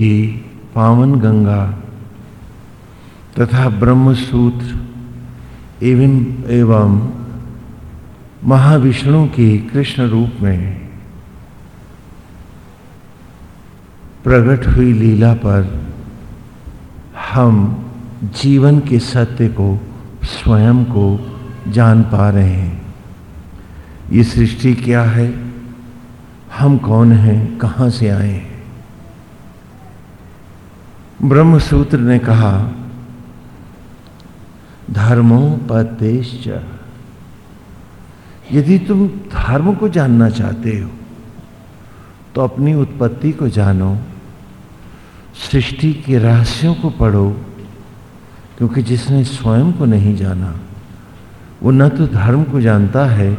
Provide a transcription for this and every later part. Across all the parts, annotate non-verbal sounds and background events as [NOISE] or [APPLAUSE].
की पावन गंगा तथा ब्रह्मसूत्र एवं एवं महाविष्णु के कृष्ण रूप में प्रकट हुई लीला पर हम जीवन के सत्य को, स्वयं को जान पा रहे हैं। ये सृष्टि क्या है? हम कौन हैं? कहाँ से आए हैं? ब्रह्मसूत्र ने कहा, धर्मो धर्मोपदेश यदि तुम धर्म को जानना चाहते हो तो अपनी उत्पत्ति को जानो, सृष्टि के रहस्यों को पढ़ो, क्योंकि जिसने स्वयं को नहीं जाना, वो न तो धर्म को जानता है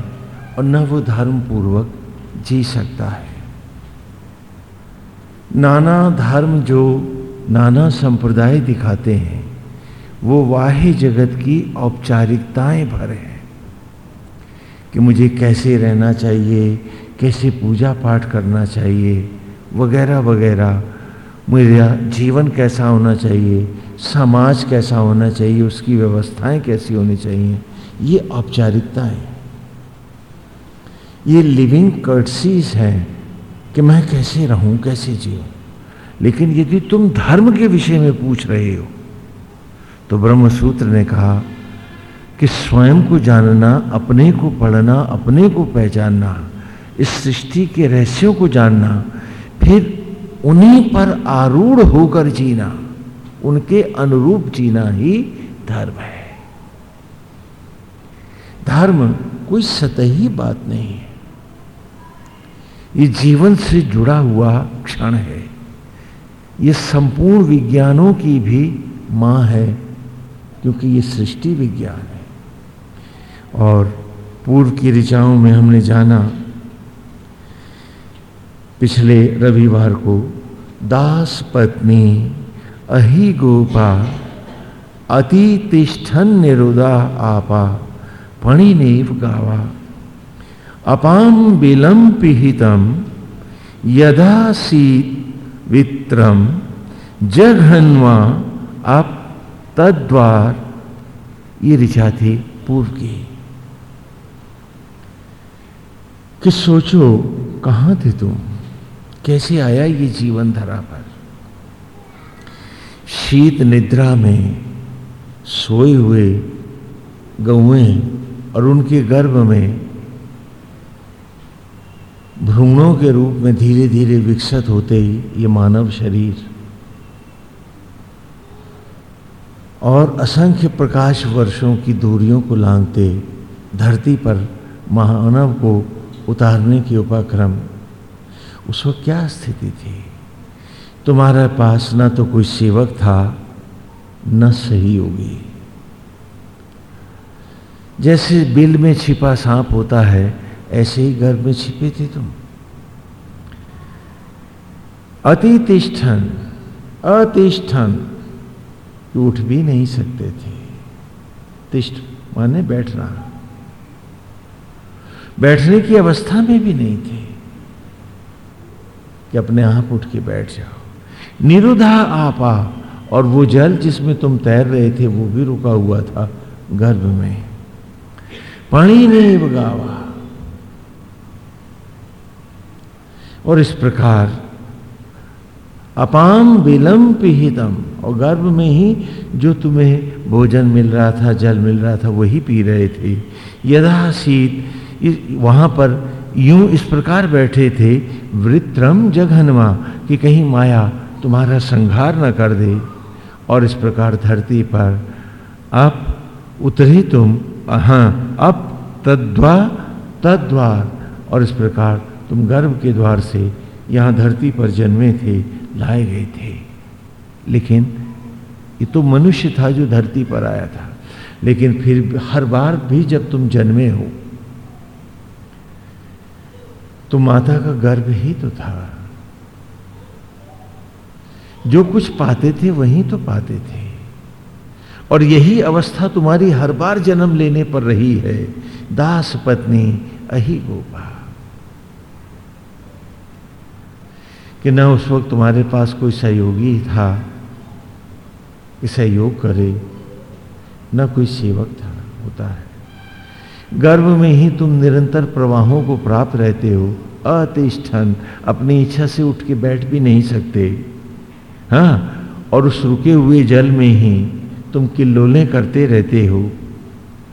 और न वो धर्म पूर्वक जी सकता है। नाना धर्म जो नाना संप्रदाय दिखाते हैं। वो वाह्य जगत की औपचारिकताएँ भरे हैं। कि मुझे कैसे रहना चाहिए, कैसे पूजा पाठ करना चाहिए, वगैरह वगैरह। मेरा जीवन कैसा होना चाहिए, समाज कैसा होना चाहिए, उसकी व्यवस्थाएँ कैसी होनी चाहिए, ये औपचारिकता है ये लिविंग कर्टसीज हैं कि मैं कैसे रहूँ, कैसे जीऊं। लेकिन यदि तुम धर्म के विषय में पूछ रहे हो तो ब्रह्मसूत्र ने कहा कि स्वयं को जानना, अपने को पढ़ना, अपने को पहचानना, इस सृष्टि के रहस्यों को जानना, फिर उन्हीं पर आरूढ़ होकर जीना, उनके अनुरूप जीना ही धर्म है। धर्म कोई सतही बात नहीं है। ये जीवन से जुड़ा हुआ क्षण है। ये संपूर्ण विज्ञानों की भी माँ है, क्योंकि ये सृष्टि विज्ञान है। और पूर्व की ऋचाओं में हमने जाना, पिछले रविवार को, दास पत्नी अहि गोपा अति तिष्ठन निरुदा आपा पणिनेव गावा। अपाम बिलम पिहितम यदा शीत वित्रम। जघन्वा आप तद्वार। ये ऋचा थी पूर्व की। कि सोचो, कहाँ थे तुम? कैसे आया ये जीवन धरा पर? शीत निद्रा में सोए हुए गौए और उनके गर्भ में भ्रूणों के रूप में धीरे धीरे विकसित होते ही ये मानव शरीर और असंख्य प्रकाश वर्षों की दूरियों को लांगते धरती पर मानव को उतारने के उपाक्रम, उस वक्त क्या स्थिति थी? तुम्हारे पास ना तो कोई सेवक था, न सही होगी जैसे बिल में छिपा सांप होता है ऐसे ही घर में छिपे थे तुम। अतिष्ठन अतिष्ठन, उठ भी नहीं सकते थे। तिष्ठ माने बैठना। बैठने की अवस्था में भी नहीं थे कि अपने आप उठ के बैठ जाओ। निरुधा आपा और वो जल जिसमें तुम तैर रहे थे, वो भी रुका हुआ था गर्भ में। पानी ने बगावा और इस प्रकार अपाम विलम पिहितम और गर्भ में ही जो तुम्हें भोजन मिल रहा था, जल मिल रहा था, वही पी रहे थे। यदा शीत वहाँ पर यूँ इस प्रकार बैठे थे, वृत्रम जघनमा, कि कहीं माया तुम्हारा संहार न कर दे, और इस प्रकार धरती पर अब उतरे तुम हाँ अब तद्वा तद्वार और इस प्रकार तुम गर्भ के द्वार से यहाँ धरती पर जन्मे थे, लाए गए थे। लेकिन ये तो मनुष्य था जो धरती पर आया था। लेकिन फिर हर बार भी जब तुम जन्मे हो तो माता का गर्भ ही तो था। जो कुछ पाते थे, वही तो पाते थे। और यही अवस्था तुम्हारी हर बार जन्म लेने पर रही है। दास पत्नी अही गोपा कि न उस वक्त तुम्हारे पास कोई सहयोगी था कि सहयोग करे, न कोई सेवक था, होता है। गर्भ में ही तुम निरंतर प्रवाहों को प्राप्त रहते हो, अतिष्ठन, अपनी इच्छा से उठ के बैठ भी नहीं सकते। हाँ और उस रुके हुए जल में ही तुम किल्लोले करते रहते हो।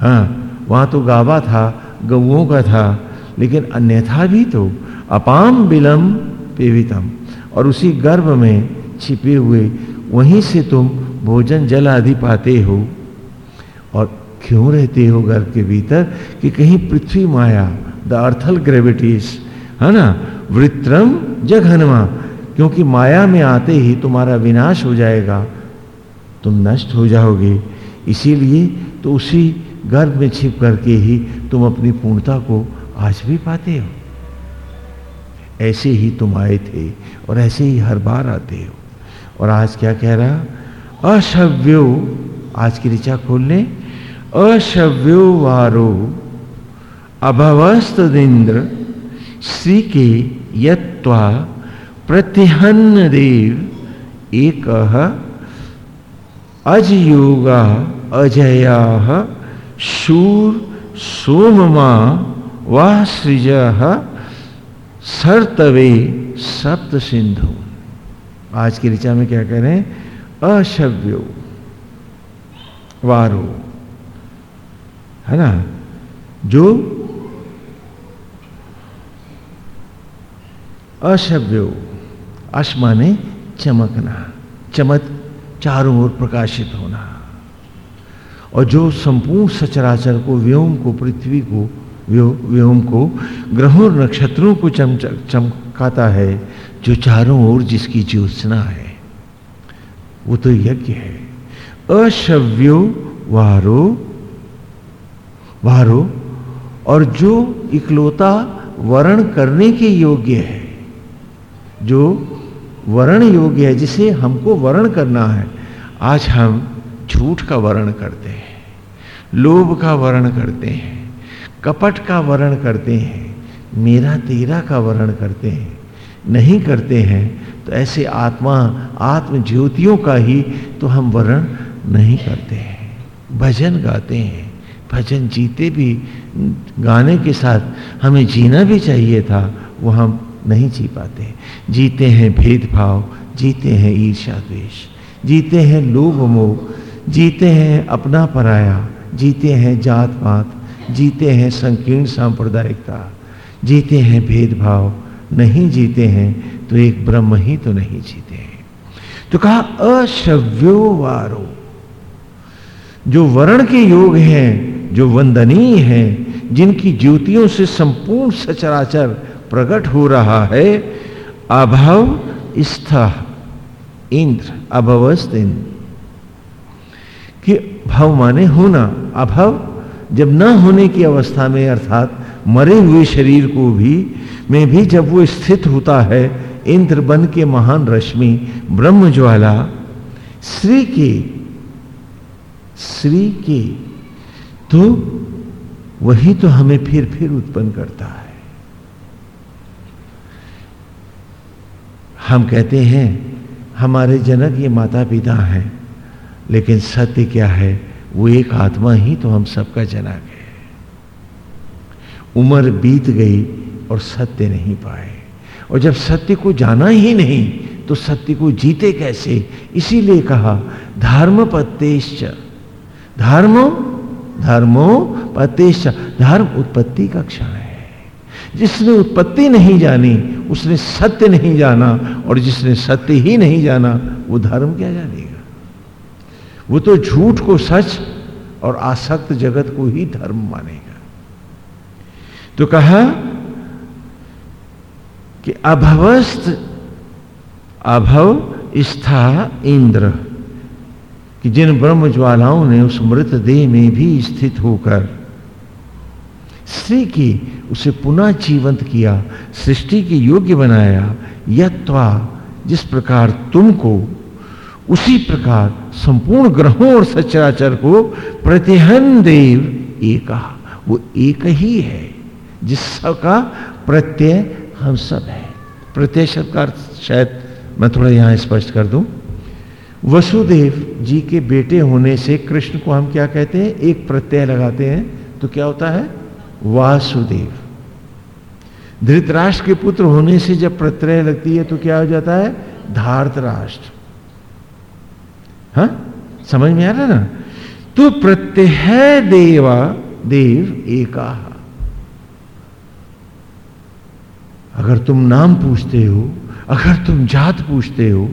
हाँ वहाँ तो गावा था, गऊओं का था, लेकिन अन्यथा भी तो अपाम बिलम पेवितम। और उसी गर्भ में छिपे हुए, वहीं से तुम भोजन जल आदि पाते हो और क्यों रहते हो गर्भ के भीतर? कि कहीं पृथ्वी माया, द अर्थल ग्रेविटीज, है ना? वृत्रम जघनमा क्योंकि माया में आते ही तुम्हारा विनाश हो जाएगा। तुम नष्ट हो जाओगे। इसीलिए तो उसी गर्भ में छिप करके ही तुम अपनी पूर्णता को आज भी पाते हो। ऐसे ही तुम आए थे और ऐसे ही हर बार आते हो। और आज क्या कह रहा? अशव्यो, आज की ऋचा खोलने, अशव्यो वारो अभवस्तुन्द्र श्री के यत्वा प्रतिहन्न देव, एक अजयोगा, अजया शूर, सोममा वह सृज सरतवे सप्त सिंधु। आज की ऋचा में क्या करें अशव्यो, वारो। है ना? जो अशव्यो, अश चमकना चमक चारों ओर प्रकाशित होना। और जो संपूर्ण सचराचर को, व्योम को, पृथ्वी को व्योम को ग्रहों नक्षत्रों को चम चमकाता है, जो चारों ओर जिसकी ज्योत्सना है। वो तो यज्ञ है। अशव्यो वारो वारो, और जो इकलौता वर्ण करने के योग्य है, जो वर्ण योग्य है, जिसे हमको वर्ण करना है, आज हम झूठ का वर्ण करते हैं, लोभ का वर्ण करते हैं। कपट का वर्ण करते हैं, मेरा तेरा का वर्ण करते हैं, नहीं करते हैं तो ऐसे आत्मा आत्म ज्योतियों का ही तो हम वर्ण नहीं करते हैं। भजन गाते हैं, भजन जीते भी, गाने के साथ हमें जीना भी चाहिए था, वो हम नहीं जी पाते। जीते हैं भेदभाव, जीते हैं ईर्षा द्वेष, जीते हैं लोभ मोह, जीते हैं अपना पराया, जीते हैं जात पात जीते हैं संकीर्ण सांप्रदायिकता। जीते हैं भेदभाव, नहीं जीते हैं तो एक ब्रह्म ही तो नहीं जीते हैं। तो कहा, अशव्यो वारो। जो वर्ण के योग हैं, जो वंदनीय हैं, जिनकी ज्योतियों से संपूर्ण सचराचर प्रकट हो रहा है, अभव स्थ, इंद्र अभवस्त इंद्र। कि भव माने होना, अभव जब न होने की अवस्था में, अर्थात मरे हुए शरीर को भी, में भी जब वो स्थित होता है इंद्र बन के महान रश्मि ब्रह्म ज्वाला श्री के श्री के तो वही तो हमें फिर फिर उत्पन्न करता है। हम कहते हैं, हमारे जनक ये माता पिता हैं, लेकिन सत्य क्या है? वो एक आत्मा ही तो हम सबका जनक है उम्र बीत गई और सत्य नहीं पाए। और जब सत्य को जाना ही नहीं तो सत्य को जीते कैसे? इसीलिए कहा धर्म पत्तेश्च धर्मो धर्मो पतेश्च धर्म उत्पत्ति का क्षण है। जिसने उत्पत्ति नहीं जानी, उसने सत्य नहीं जाना, और जिसने सत्य ही नहीं जाना, वो धर्म क्या जानेगा? वो तो झूठ को सच और आसक्त जगत को ही धर्म मानेगा। तो कहा कि अभवस्त अभव स्था इंद्र, कि जिन ब्रह्म ज्वालाओं ने उस मृत देह में भी स्थित होकर स्त्री की उसे पुनः जीवंत किया, सृष्टि के योग्य बनाया, यत्वा जिस प्रकार तुमको, उसी प्रकार संपूर्ण ग्रहों और सचराचर को प्रतिहन देव, एक वो एक ही है, जिस जिसका प्रत्यय हम सब है। प्रत्यय शब्द का शायद मैं थोड़ा यहाँ स्पष्ट कर दूँ। वसुदेव जी के बेटे होने से कृष्ण को हम क्या कहते हैं? एक प्रत्यय लगाते हैं तो क्या होता है? वासुदेव। धृतराष्ट्र के पुत्र होने से जब प्रत्यय लगती है तो क्या हो जाता है? धार्त राष्ट्र हाँ? समझ में आ रहा ना? तो प्रत्यय देवा, देव एका। अगर तुम नाम पूछते हो, अगर तुम जात पूछते हो,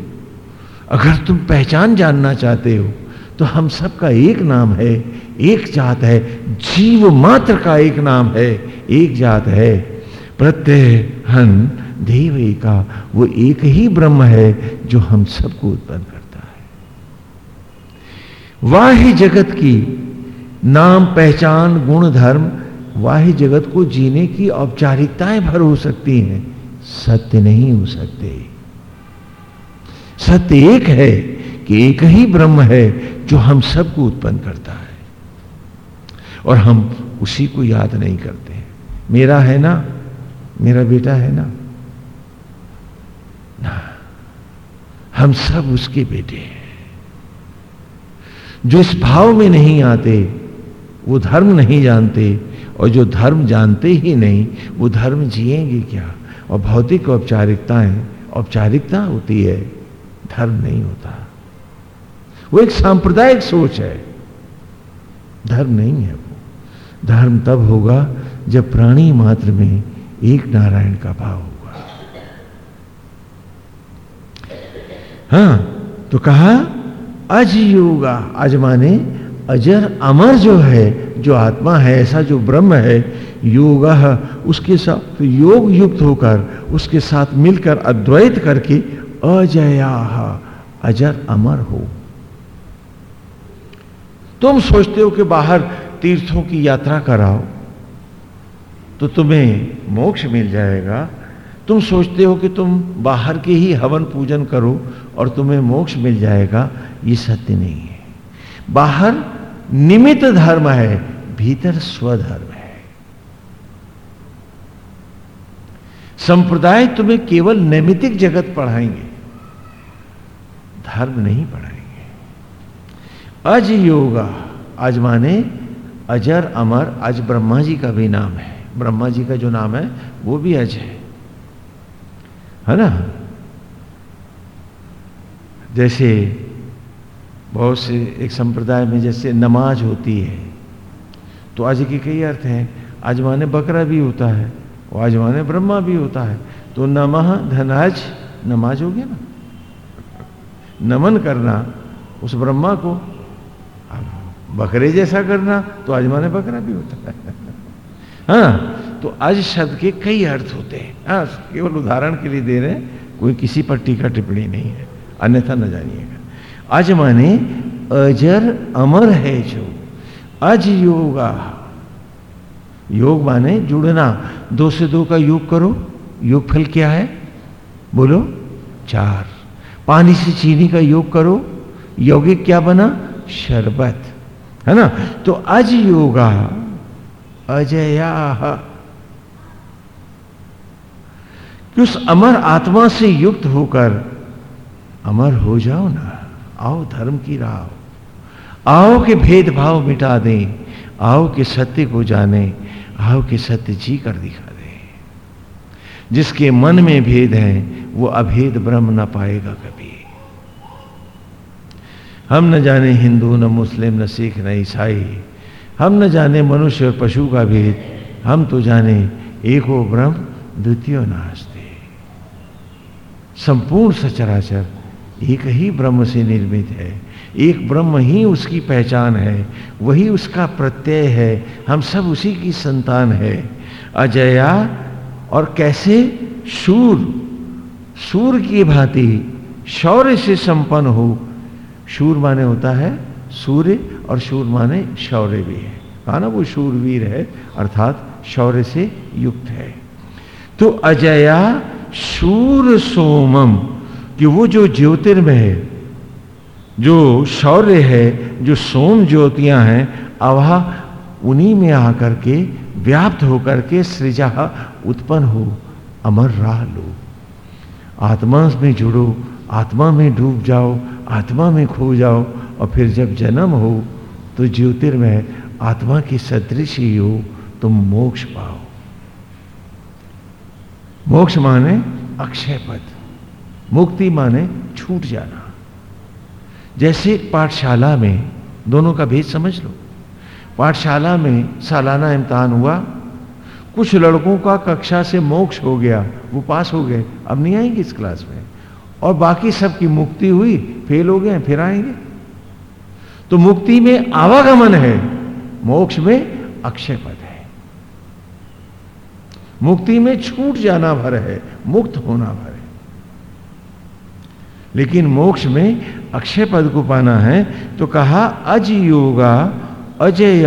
अगर तुम पहचान जानना चाहते हो तो हम सबका एक नाम है, एक जात है, जीव मात्र का एक नाम है, एक जात है। प्रत्यय हन, देव एका, वो एक ही ब्रह्म है जो हम सबको उत्पन्न करता वाह जगत की नाम, पहचान, गुण, धर्म, वाह जगत को जीने की औपचारिकताएँ भर हो सकती हैं। सत्य नहीं हो सकते। सत्य एक है कि एक ही ब्रह्म है जो हम सबको उत्पन्न करता है। और हम उसी को याद नहीं करते हैं। मेरा है ना? मेरा बेटा है ना? ना। हम सब उसके बेटे हैं। जो इस भाव में नहीं आते, वो धर्म नहीं जानते, और जो धर्म जानते ही नहीं, वो धर्म जिएँगे क्या? और भौतिक औपचारिकताएँ, औपचारिकता होती है, धर्म नहीं होता। वो एक सांप्रदायिक सोच है। धर्म नहीं है वो। धर्म तब होगा जब प्राणी मात्र में एक नारायण का भाव होगा। हाँ तो कहा अज योगा, अज माने अजर अमर जो है, जो आत्मा है, ऐसा जो ब्रह्म है, योग, उसके साथ योग युक्त होकर, उसके साथ मिलकर, अद्वैत करके अजया अजर अमर हो। तुम सोचते हो कि बाहर तीर्थों की यात्रा कराओ तो तुम्हें मोक्ष मिल जाएगा तुम सोचते हो कि तुम बाहर के ही हवन पूजन करो और तुम्हें मोक्ष मिल जाएगा, ये सत्य नहीं है। बाहर निमित्त धर्म है, भीतर स्वधर्म है। संप्रदाय तुम्हें केवल नैमितिक जगत पढ़ाएँगे, धर्म नहीं पढ़ाएँगे। अज योगा, अज माने अजर अमर, अज ब्रह्मा जी का भी नाम है। ब्रह्मा जी का जो नाम है, वो भी अज है। है ना? जैसे बहुत से एक संप्रदाय में जैसे नमाज़ होती है तो आज के कई अर्थ हैं। आज माने बकरा भी होता है, और आज माने ब्रह्मा भी होता है। तो नमः धनाज, नमाज़ हो गया ना? नमन करना, उस ब्रह्मा को बकरे जैसा करना तो आज माने बकरा भी होता है। हाँ तो आज शब्द के कई अर्थ होते हैं। हाँ केवल उदाहरण के लिए दे रहे हैं, कोई किसी पर टीका टिप्पणी नहीं है, अन्यथा न जानिएगा। आज माने, अजर अमर है जो, अज योगा। योग माने जुड़ना। दो से दो का योग करो योग फल क्या है? बोलो, चार। पानी से चीनी का योग करो, यौगिक क्या बना? शरबत। है ना? तो अज योगा अजया कि उस अमर आत्मा से युक्त होकर अमर हो जाओ ना, आओ धर्म की राह। आओ के भेदभाव मिटा दें, आओ के सत्य को जाने, आओ के सत्य जी कर दिखा दे। जिसके मन में भेद है, वो अभेद ब्रह्म न पाएगा कभी। हम न जाने हिंदू, न मुस्लिम, न सिख, न ईसाई। हम न जाने मनुष्य और पशु का भेद। हम तो जाने एक ब्रह्म, द्वितीय नास्ते संपूर्ण सचराचर एक ही ब्रह्म से निर्मित है। एक ब्रह्म ही उसकी पहचान है। वही उसका प्रत्यय है। हम सब उसी की संतान है। अजया और कैसे? सूर सूर की भांति शौर्य से संपन्न हो। शूर माने होता है सूर्य और शूर माने शौर्य भी है। कहा ना वो शूरवीर है, अर्थात शौर्य से युक्त है। तो अजया शूर सोमम कि वो जो ज्योतिर्मय है, जो शौर्य है, जो सोम ज्योतियाँ हैं अवा उन्हीं में आकर के व्याप्त होकर के सृजा उत्पन्न हो, अमर राह लो। आत्मा में जुड़ो, आत्मा में डूब जाओ, आत्मा में खो जाओ, और फिर जब जन्म हो तो ज्योतिर्मय आत्मा की सदृश ही हो, तुम मोक्ष पाओ। मोक्ष माने अक्षय पद। मुक्ति माने छूट जाना। जैसे पाठशाला में दोनों का भेद समझ लो। पाठशाला में सालाना इम्तहान हुआ कुछ लड़कों का कक्षा से मोक्ष हो गया वो पास हो गए अब नहीं आएँगे इस क्लास में। और बाकी सब की मुक्ति हुई फेल हो गए फिर आएँगे। तो मुक्ति में आवागमन है मोक्ष में अक्षय पद। मुक्ति में छूट जाना भर है, मुक्त होना भर है। लेकिन मोक्ष में अक्षय पद को पाना है तो कहा, अज योगा, अजय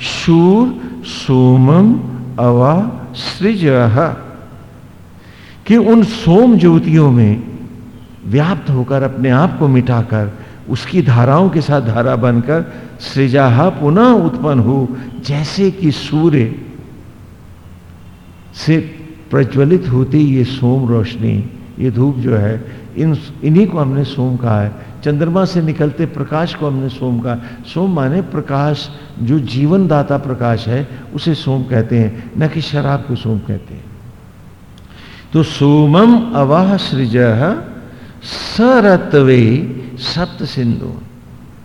शूर सोमम अवा सृज। कि उन सोम ज्योतियों में व्याप्त होकर, अपने आप को मिटाकर, उसकी धाराओं के साथ धारा बनकर सृजाह पुनः उत्पन्न हो, जैसे कि सूर्य से प्रज्वलित होती ये सोम रोशनी, ये धूप जो है, इन, इन्हीं को हमने सोम कहा है। चंद्रमा से निकलते प्रकाश को हमने सोम कहा। सोम माने प्रकाश, जो जीवन दाता प्रकाश है, उसे सोम कहते हैं, न कि शराब को सोम कहते हैं। तो सोमम अवाह सृज सरतवे सप्त सिंधु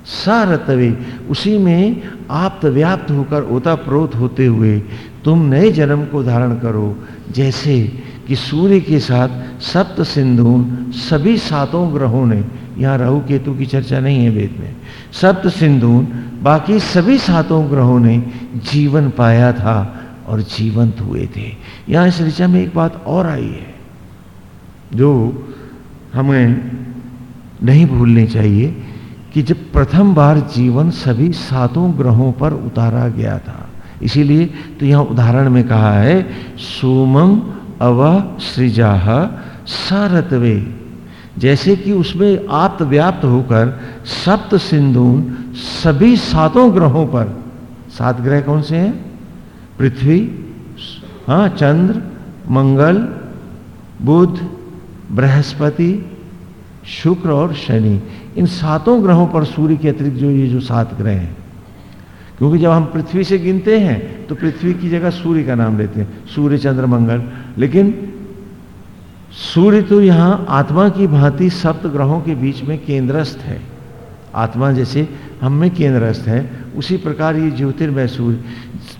सरतवे उसी में आप व्याप्त होकर ओता प्रोत होते हुए तुम नए जन्म को धारण करो। जैसे कि सूर्य के साथ सप्त सिंधु सभी सातों ग्रहों ने, यहाँ राहु केतु की चर्चा नहीं है वेद में, सप्त सिंधु बाकी सभी सातों ग्रहों ने जीवन पाया था और जीवंत हुए थे। यहाँ इस ऋचा में एक बात और आई है, जो हमें नहीं भूलनी चाहिए। कि जब प्रथम बार जीवन सभी सातों ग्रहों पर उतारा गया था, इसीलिए तो यहाँ उदाहरण में कहा है सोमम अव सृजा सारतवे। जैसे कि उसमें आप्त व्याप्त होकर सप्त सिंधु सभी सातों ग्रहों पर, सात ग्रह कौन से हैं? पृथ्वी हाँ चंद्र, मंगल, बुध, बृहस्पति शुक्र और शनि, इन सातों ग्रहों पर सूर्य के अतिरिक्त जो ये जो सात ग्रह हैं, क्योंकि जब हम पृथ्वी से गिनते हैं तो पृथ्वी की जगह सूर्य का नाम लेते हैं, सूर्य, चंद्र, मंगल। लेकिन सूर्य तो यहाँ आत्मा की भांति सप्त ग्रहों के बीच में केंद्रस्थ है। आत्मा जैसे हम में केंद्रस्थ है, उसी प्रकार ये ज्योतिर्मय सूर्य।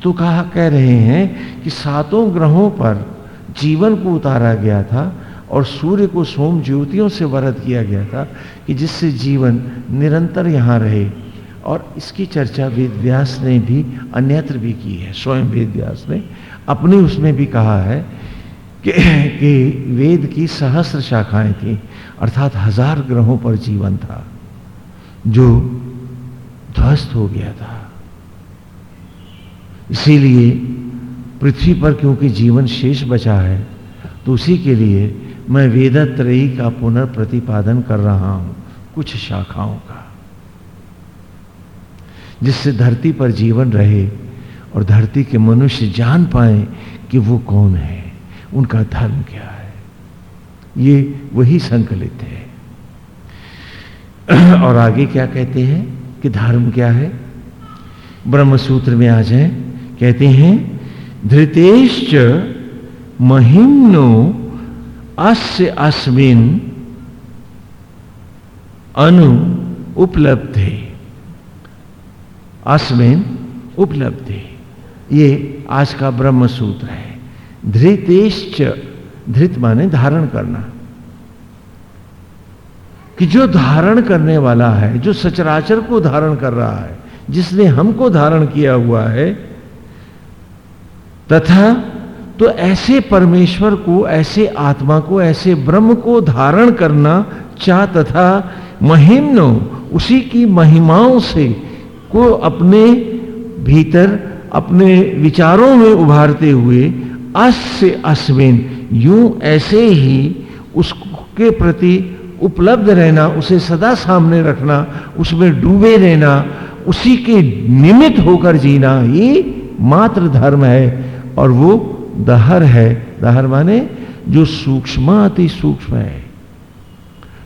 तो कहा कह रहे हैं कि सातों ग्रहों पर जीवन को उतारा गया था और सूर्य को सोम ज्योतियों से वरद किया गया था कि जिससे जीवन निरंतर यहाँ रहे। और इसकी चर्चा वेद व्यास ने भी अन्यत्र भी की है। स्वयं वेद व्यास ने अपनी उसमें भी कहा है कि, कि वेद की सहस्र शाखाएँ थी अर्थात हज़ार ग्रहों पर जीवन था जो ध्वस्त हो गया था। इसीलिए पृथ्वी पर क्योंकि जीवन शेष बचा है तो उसी के लिए मैं वेदत्रयी का पुनर्प्रतिपादन कर रहा हूँ, कुछ शाखाओं का। जिससे धरती पर जीवन रहे और धरती के मनुष्य जान पाए कि वो कौन है, उनका धर्म क्या है। ये वही संकलित है। [CLEARS THROAT] और आगे क्या कहते हैं कि धर्म क्या है? ब्रह्म सूत्र में आ जाए, कहते हैं, धृतेश्च महिम्नो अस्य अस्मिन अनु उपलब्धे। अस्मिन उपलब्धि। ये आज का ब्रह्म सूत्र है। धृतेश्च, धृत माने धारण करना। कि जो धारण करने वाला है, जो सचराचर को धारण कर रहा है, जिसने हमको धारण किया हुआ है, तथा तो ऐसे परमेश्वर को, ऐसे आत्मा को, ऐसे ब्रह्म को धारण करना चाह तथा महिम्नो, उसी की महिमाओं से को अपने भीतर, अपने विचारों में उभारते हुए अस से अश्विन, यूँ ऐसे ही उसके प्रति उपलब्ध रहना, उसे सदा सामने रखना, उसमें डूबे रहना, उसी के निमित्त होकर जीना, ये मात्र धर्म है। और वो दहर है, दहर माने जो सूक्ष्म अति सूक्ष्म है,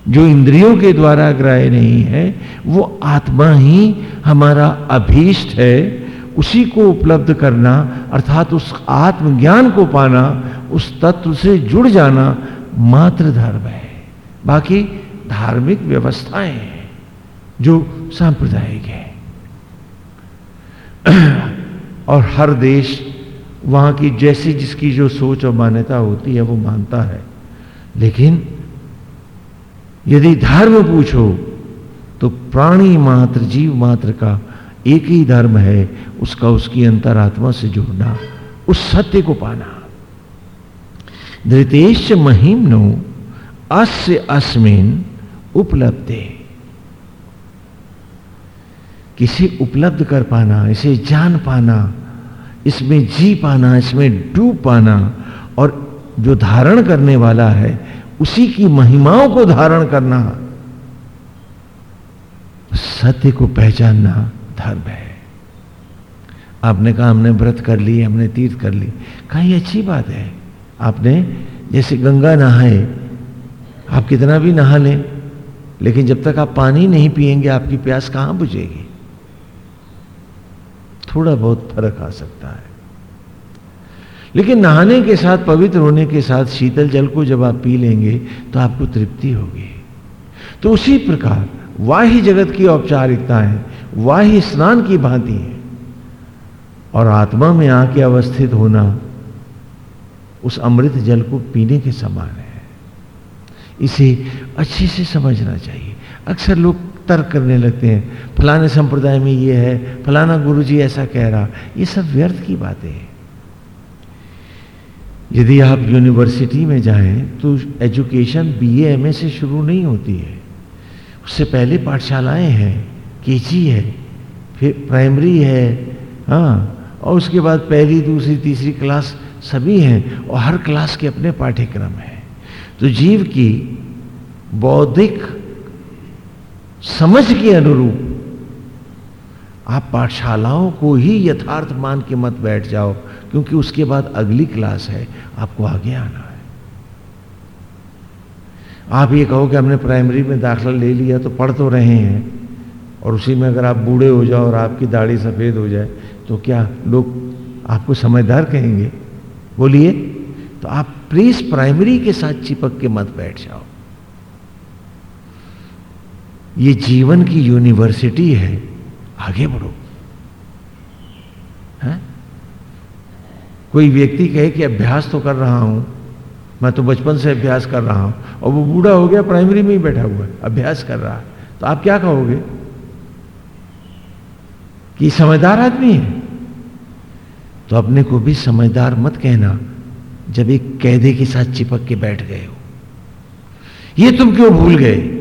जो इंद्रियों के द्वारा ग्राह्य नहीं है, वो आत्मा ही हमारा अभीष्ट है, उसी को उपलब्ध करना, अर्थात उस आत्मज्ञान को पाना, उस तत्व से जुड़ जाना मात्र धर्म है। बाकी धार्मिक व्यवस्थाएँ हैं, जो सांप्रदायिक है। [CLEARS THROAT] और हर देश वहाँ की जैसी जिसकी जो सोच और मान्यता होती है वो मानता है। लेकिन यदि धर्म पूछो तो प्राणी मात्र, जीव मात्र का एक ही धर्म है, उसका उसकी अंतरात्मा से जुड़ना, उस सत्य को पाना। धृतेश महिमनो, अस्य अस्मिन उपलब्धे। किसी उपलब्ध कर पाना, इसे जान पाना इसमें जी पाना, इसमें डूब पाना और जो धारण करने वाला है, उसी की महिमाओं को धारण करना। सत्य को पहचानना धर्म है। आपने कहा, हमने व्रत कर ली, हमने तीर्थ कर ली। कहा, ये अच्छी बात है। आपने जैसे गंगा नहाए, आप कितना भी नहा लें, लेकिन जब तक आप पानी नहीं पिएँगे आपकी प्यास कहाँ बुझेगी? थोड़ा बहुत फ़र्क आ सकता है। लेकिन नहाने के साथ, पवित्र होने के साथ, शीतल जल को जब आप पी लेंगे तो आपको तृप्ति होगी। तो उसी प्रकार वाह्य जगत की औपचारिकताएँ वाह्य स्नान की भांति है। और आत्मा में आके अवस्थित होना, उस अमृत जल को पीने के समान है। इसे अच्छे से समझना चाहिए। अक्सर लोग तर्क करने लगते हैं। फलाने संप्रदाय में ये है, फलाना गुरुजी ऐसा कह रहा। ये सब व्यर्थ की बातें हैं। यदि आप यूनिवर्सिटी में जाएँ तो एजुकेशन बीए एमए से शुरू नहीं होती है। उससे पहले पाठशालाएँ हैं केजी है, फिर प्राइमरी है हाँ और उसके बाद पहली, दूसरी, तीसरी क्लास सभी हैं, और हर क्लास के अपने पाठ्यक्रम हैं। तो जीव की बौद्धिक समझ के अनुरूप। आप पाठशालाओं को ही यथार्थ मान के मत बैठ जाओ, क्योंकि उसके बाद अगली क्लास है, आपको आगे आना है। आप ये कहो कि हमने प्राइमरी में दाखला ले लिया तो पढ़ तो रहे हैं, और उसी में अगर आप बूढ़े हो जाओ और आपकी दाढ़ी सफ़ेद हो जाए तो क्या लोग आपको समझदार कहेंगे? बोलिए तो आप प्लीज़ प्राइमरी के साथ चिपक के मत बैठ जाओ। ये जीवन की यूनिवर्सिटी है। आगे बढ़ो। है? कोई व्यक्ति कहे कि अभ्यास तो कर रहा हूँ, मैं तो बचपन से अभ्यास कर रहा हूँ, और वो बूढ़ा हो गया प्राइमरी में ही बैठा हुआ है, अभ्यास कर रहा है। तो आप क्या कहोगे? कि समझदार आदमी है? तो अपने को भी समझदार मत कहना, जब एक कैदे के साथ चिपक के बैठ गए हो। ये तुम क्यों भूल गए?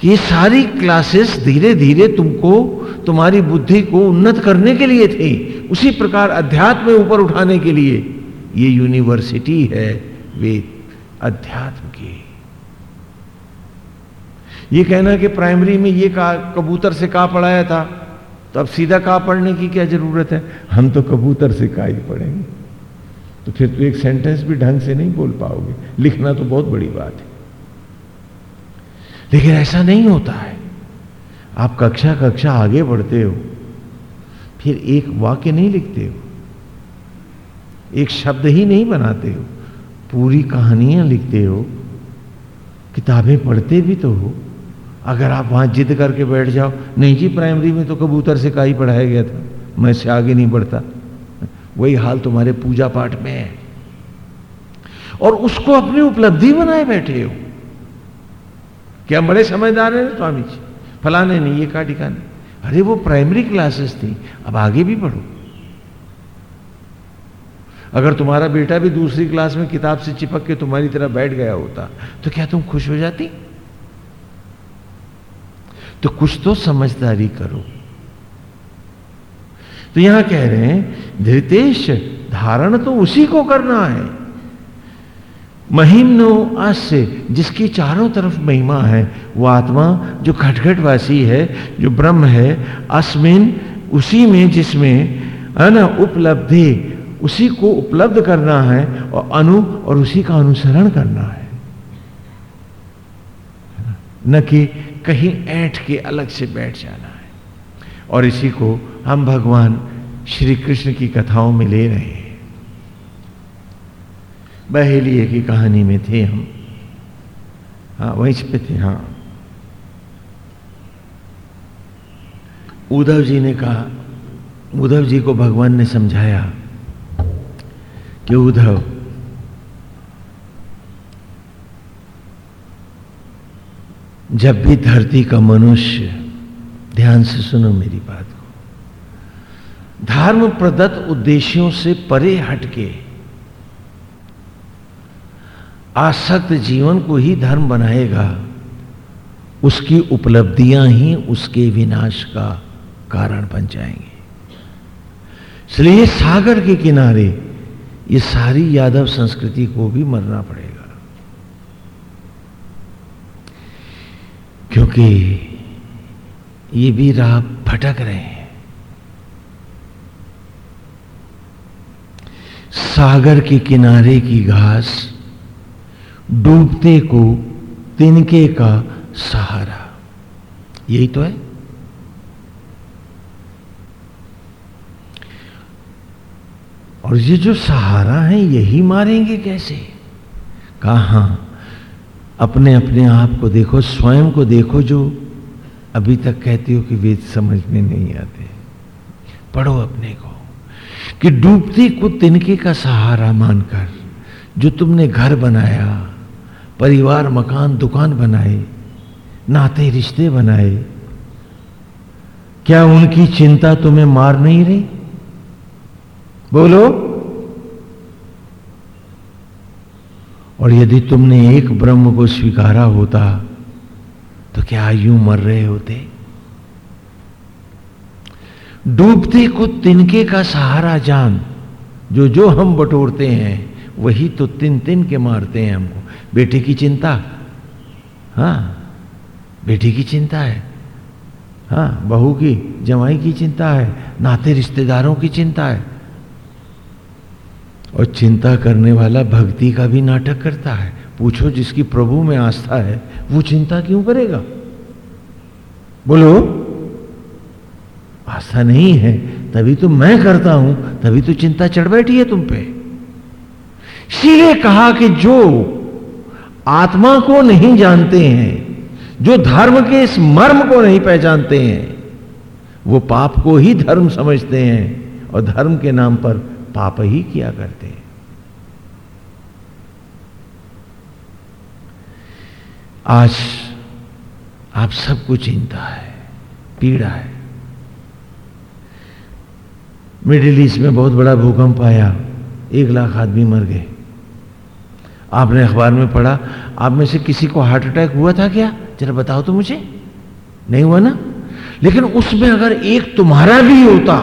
कि ये सारी क्लासेस धीरे धीरे तुमको, तुम्हारी बुद्धि को उन्नत करने के लिए थी, उसी प्रकार अध्यात्म ऊपर उठाने के लिए। ये यूनिवर्सिटी है वेद, अध्यात्म की। ये कहना कि प्राइमरी में ये का, कबूतर से कहा पढ़ाया था तो अब सीधा कहा पढ़ने की क्या ज़रूरत है? हम तो कबूतर से का ही पढ़ेंगे। तो फिर तो एक सेंटेंस भी ढंग से नहीं बोल पाओगे। लिखना तो बहुत बड़ी बात है। लेकिन ऐसा नहीं होता है। आप कक्षा कक्षा आगे बढ़ते हो, फिर एक वाक्य नहीं लिखते हो, एक शब्द ही नहीं बनाते हो, पूरी कहानियाँ लिखते हो, किताबें पढ़ते भी तो हो। अगर आप वहाँ जिद करके बैठ जाओ, नहीं जी प्राइमरी में तो कबूतर से का ही पढ़ाया गया था, मैं से आगे नहीं बढ़ता। वही हाल तुम्हारे पूजा पाठ में है। और उसको अपनी उपलब्धि बनाए बैठे हो। क्या बड़े समझदार है स्वामी जी। फलाने नहीं, ये का ठिकाने अरे वो प्राइमरी क्लासेस थी, अब आगे भी पढ़ो। अगर तुम्हारा बेटा भी दूसरी क्लास में किताब से चिपक के तुम्हारी तरह बैठ गया होता तो क्या तुम खुश हो जाती? तो कुछ तो समझदारी करो। तो यहाँ कह रहे हैं, धृतेश, धारण तो उसी को करना है। महिमनो आस्य जिसकी चारों तरफ़ महिमा है, वो आत्मा जो खटखटवासी है, जो ब्रह्म है, अस्मिन उसी में जिसमें, है ना, उपलब्धि, उसी को उपलब्ध करना है और अनु और उसी का अनुसरण करना है। न कि कहीं ऐठ के अलग से बैठ जाना है। और इसी को हम भगवान श्री कृष्ण की कथाओं में ले रहे हैं। बहेलिए की कहानी में थे हम। हाँ वहीं पे थे हाँ। उद्धव जी ने कहा, उद्धव जी को भगवान ने समझाया कि उद्धव, जब भी धरती का मनुष्य, ध्यान से सुनो मेरी बात को, धर्म प्रदत्त उद्देश्यों से परे हटके आसक्त जीवन को ही धर्म बनाएगा। उसकी उपलब्धियाँ ही उसके विनाश का कारण बन जाएँगे। इसलिए सागर के किनारे, ये सारी यादव संस्कृति को भी मरना पड़ेगा। क्योंकि ये भी राह भटक रहे हैं। सागर के किनारे की घास डूबते को तिनके का सहारा। यही तो है। और ये जो सहारा है, यही मारेंगे कैसे? कहा? अपने अपने आप को देखो, स्वयं को देखो जो अभी तक कहती हो कि वेद समझ में नहीं आते। पढ़ो अपने को कि डूबती को तिनके का सहारा मानकर जो तुमने घर बनाया परिवार, मकान, दुकान बनाए, नाते, रिश्ते बनाए। क्या उनकी चिंता तुम्हें मार नहीं रही? बोलो। और यदि तुमने एक ब्रह्म को स्वीकारा होता तो क्या यूँ मर रहे होते? डूबते को तिनके का सहारा जान, जो जो हम बटोरते हैं, वही तो तिन तिन के मारते हैं हमको। बेटे की चिंता। हाँ बेटी की चिंता है। हाँ बहू की, जमाई की चिंता है। नाते रिश्तेदारों की चिंता है। और चिंता करने वाला भक्ति का भी नाटक करता है। पूछो, जिसकी प्रभु में आस्था है, वो चिंता क्यों करेगा? बोलो, आस्था नहीं है, तभी तो मैं करता हूँ, तभी तो चिंता चढ़ बैठी है तुम पे। इसीलिए कहा कि जो आत्मा को नहीं जानते हैं, जो धर्म के इस मर्म को नहीं पहचानते हैं, वो पाप को ही धर्म समझते हैं और धर्म के नाम पर पाप ही किया करते हैं। आज आप सबको चिंता है, पीड़ा है। मिडिल ईस्ट में बहुत बड़ा भूकंप आया, एक लाख आदमी मर गए। आपने अखबार में पढ़ा, आप में से किसी को हार्ट अटैक हुआ था क्या? जरा बताओ तो मुझे। नहीं हुआ ना? लेकिन उसमें अगर एक तुम्हारा भी होता,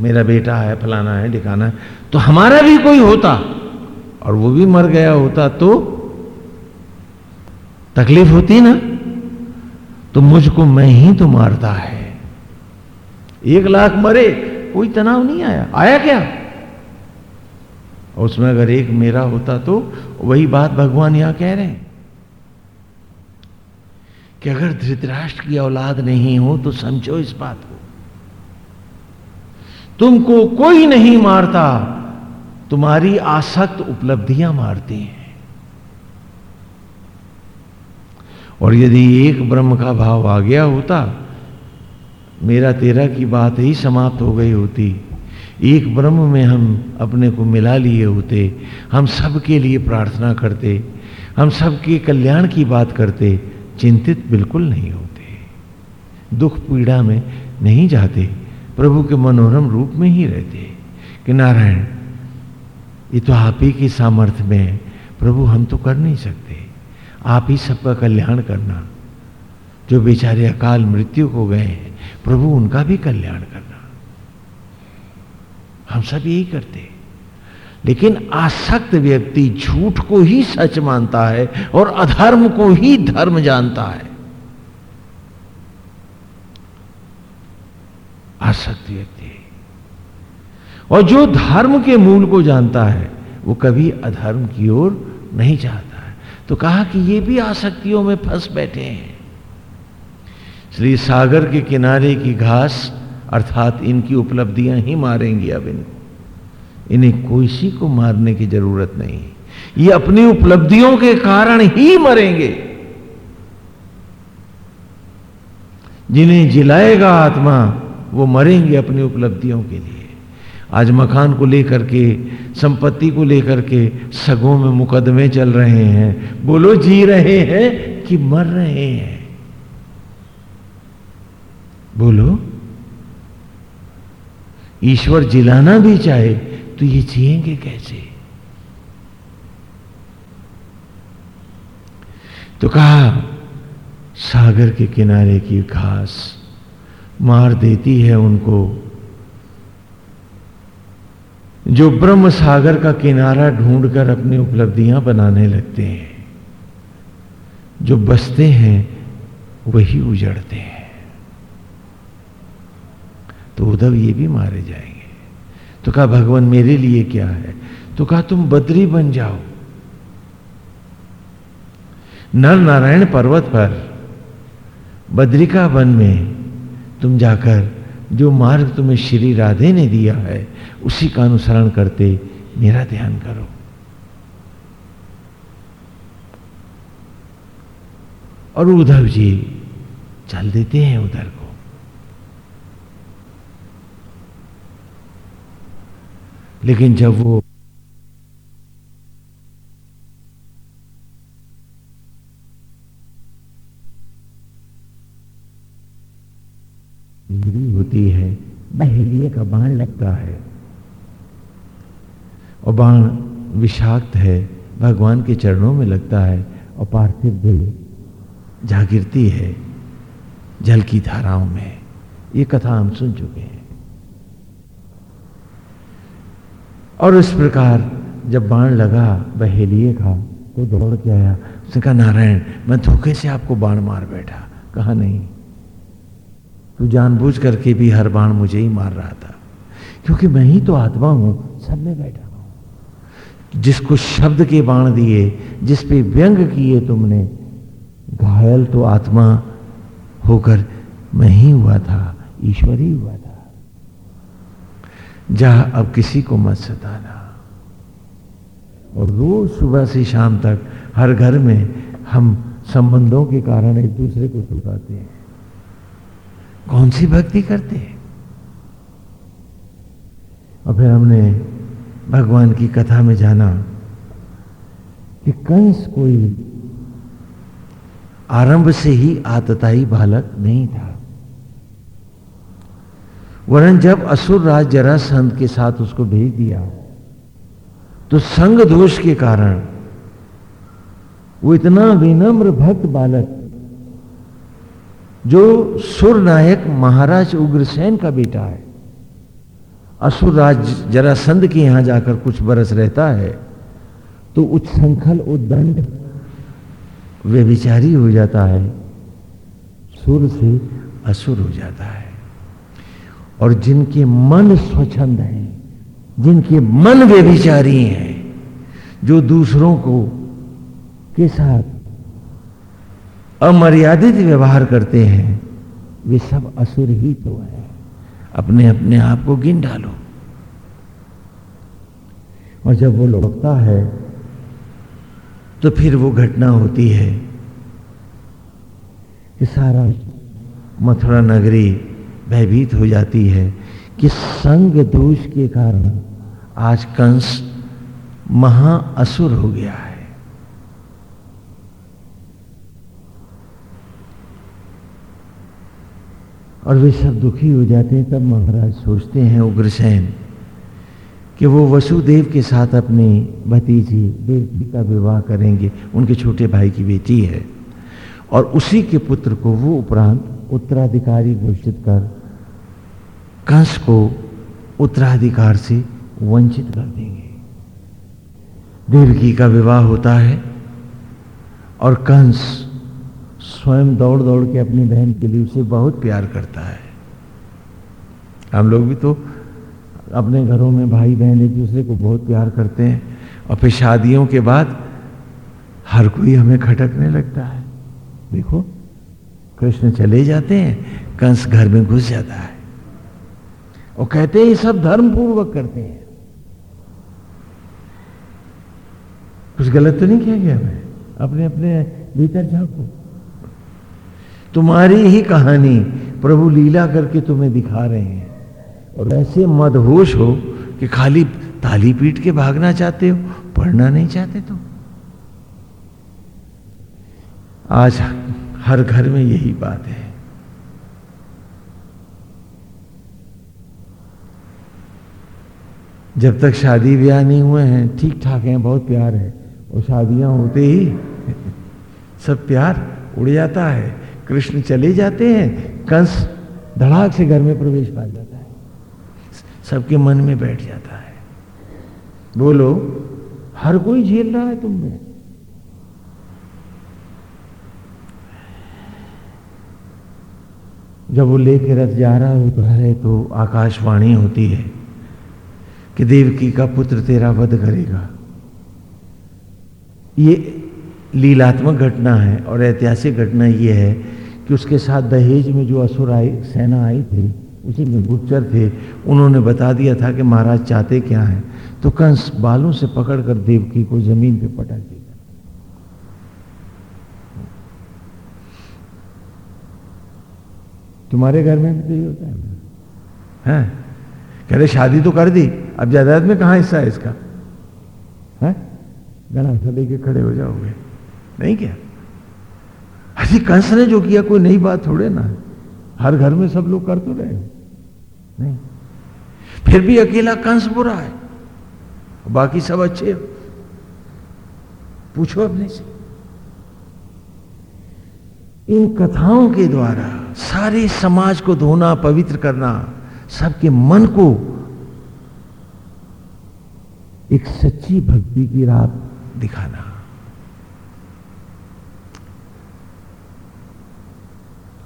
मेरा बेटा है, फलाना है दिखाना है तो हमारा भी कोई होता और वो भी मर गया होता तो तकलीफ़ होती ना? तो मुझको मैं ही तो मारता है। एक लाख मरे कोई तनाव नहीं आया। आया क्या? उसमें अगर एक मेरा होता तो वही बात भगवान यहाँ कह रहे हैं कि अगर धृतराष्ट्र की औलाद नहीं हो तो समझो इस बात को। तुमको कोई नहीं मारता, तुम्हारी आसक्त उपलब्धियाँ मारती हैं। और यदि एक ब्रह्म का भाव आ गया होता मेरा तेरा की बात ही समाप्त हो गई होती। एक ब्रह्म में हम अपने को मिला लिए होते। हम सबके लिए प्रार्थना करते। हम सबके कल्याण की बात करते। चिंतित बिल्कुल नहीं होते। दुख पीड़ा में नहीं जाते। प्रभु के मनोरम रूप में ही रहते। कि नारायण, ये तो आप ही की सामर्थ्य में है। प्रभु, हम तो कर नहीं सकते। आप ही सबका कल्याण करना। जो बेचारे अकाल मृत्यु को गए हैं। प्रभु, उनका भी कल्याण करना। हम सब यही करते लेकिन आसक्त व्यक्ति झूठ को ही सच मानता है और अधर्म को ही धर्म जानता है। आसक्त व्यक्ति और जो धर्म के मूल को जानता है, वो कभी अधर्म की ओर नहीं जाता है। तो कहा कि ये भी आसक्तियों में फंस बैठे हैं। श्री सागर के किनारे की घास, अर्थात इनकी उपलब्धियाँ ही मारेंगी अब इनको इन्हें कोई को मारने की ज़रूरत नहीं। ये अपनी उपलब्धियों के कारण ही मरेंगे। जिन्हें जिलाएगा आत्मा, वो मरेंगे अपनी उपलब्धियों के लिए। आज मकान को लेकर के, संपत्ति को लेकर के सगों में मुकदमे चल रहे हैं। बोलो, जी रहे हैं कि मर रहे हैं। बोलो, ईश्वर जिलाना भी चाहे तो ये जिएँगे कैसे? तो कहा, सागर के किनारे की घास मार देती है उनको। जो ब्रह्म सागर का किनारा ढूंढकर अपनी उपलब्धियाँ बनाने लगते हैं, जो बसते हैं, वही उजड़ते हैं। तो उद्धव ये भी मारे जाएँगे। तो कहा, भगवान, मेरे लिए क्या है? तो कहा, तुम बद्री बन जाओ। नर नारायण पर्वत पर, बद्रिका वन में तुम जाकर जो मार्ग तुम्हें श्री राधे ने दिया है, उसी का अनुसरण करते मेरा ध्यान करो। और उद्धव जी, चल देते हैं उधर को लेकिन जब वो होती है, बहेलिए का बाण लगता है। और बाण विषाक्त है, भगवान के चरणों में लगता है, और पार्थिव दिल जा गिरती है, जल की धाराओं में। ये कथा हम सुन चुके हैं। और इस प्रकार जब बाण लगा, बहेलिए का तो दौड़ के आया। उसने कहा, नारायण, मैं धोखे से आपको बाण मार बैठा। कहा, नहीं। तू जानबूझ करके भी हर बाण मुझे ही मार रहा था। क्योंकि मैं ही तो आत्मा हूँ, सब में बैठा हूँ। जिसको शब्द के बाण दिए, जिस पे व्यंग किए तुमने, घायल तो आत्मा होकर मैं ही हुआ था, ईश्वर ही हुआ था। जा अब किसी को मत सताना। और रोज सुबह से शाम तक हर घर में हम संबंधों के कारण एक दूसरे को सताते हैं। कौन सी भक्ति करते हैं? और फिर हमने भगवान की कथा में जाना कि कंस कोई आरंभ से ही आतताई बालक नहीं था। वरन जब असुर राज जरासंध के साथ उसको भेज दिया तो संग दोष के कारण वो इतना विनम्र भक्त बालक, जो सुर नायक महाराज उग्रसेन का बेटा है, असुर राज जरासंध के यहाँ जाकर कुछ बरस रहता है तो उच्छृंखल उद्दंड वे विचारी हो जाता है, सुर से असुर हो जाता है। और जिनके मन स्वच्छंद हैं, जिनके मन वे विचारी हैं, जो दूसरों को के साथ अमर्यादित व्यवहार करते हैं, वे सब असुर ही तो है। अपने अपने आप को गिन डालो। और जब वो लौटता है तो फिर वो घटना होती है कि सारा मथुरा नगरी भयभीत हो जाती है कि संग दोष के कारण आज कंस महाअसुर हो गया है। और वे सब दुखी हो जाते हैं, तब महाराज सोचते हैं उग्रसेन कि वो वसुदेव के साथ अपनी भतीजी देवकी का विवाह करेंगे, उनके छोटे भाई की बेटी है। और उसी के पुत्र को वो उपरांत उत्तराधिकारी घोषित कर कंस को उत्तराधिकार से वंचित कर देंगे। देवकी का विवाह होता है और कंस स्वयं दौड़ दौड़ के अपनी बहन के लिए उसे बहुत प्यार करता है। हम लोग भी तो अपने घरों में भाई बहन एक दूसरे को बहुत प्यार करते हैं और फिर शादियों के बाद हर कोई हमें खटकने लगता है। देखो, कृष्ण चले जाते हैं, कंस घर में घुस जाता है। और कहते हैं, ये सब धर्म पूर्वक करते हैं। कुछ गलत तो नहीं किया गया मैं? अपने अपने भीतर झांको। तुम्हारी ही कहानी प्रभु लीला करके तुम्हें दिखा रहे हैं। और ऐसे मदहोश हो कि खाली ताली पीट के भागना चाहते हो, पढ़ना नहीं चाहते तो आज हर घर में यही बात है। जब तक शादी ब्याह नहीं हुए हैं ठीक ठाक हैं, बहुत प्यार है। और शादियाँ होते ही [LAUGHS] सब प्यार उड़ जाता है। कृष्ण चले जाते हैं, कंस धड़ाक से घर में प्रवेश पा जाता है। सबके मन में बैठ जाता है। बोलो, हर कोई झेल रहा है तुम जब वो लेके रथ जा रहा होता है तो आकाशवाणी होती है। कि देवकी का पुत्र तेरा वध करेगा। ये लीलात्मक घटना है और ऐतिहासिक घटना ये है कि उसके साथ दहेज में जो असुर आई सेना आई थी, उसी में गुप्तचर थे। उन्होंने बता दिया था कि महाराज चाहते क्या हैं। तो कंस बालों से पकड़कर देवकी को ज़मीन पे पटक देगा तुम्हारे घर में भी यही होता है? हैं? कह रहे, शादी तो कर दी, अब जायदाद में कहा हिस्सा है इसका? है? गला लेके खड़े हो जाओगे। नहीं क्या? अरे कंस ने जो किया, कोई नई बात थोड़े ना। हर घर में सब लोग कर तो रहे नहीं। फिर भी अकेला कंस बुरा है। बाकी सब अच्छे हो। पूछो अपने से। इन कथाओं के द्वारा सारे समाज को धोना, पवित्र करना सबके मन को एक सच्ची भक्ति की राह दिखाना।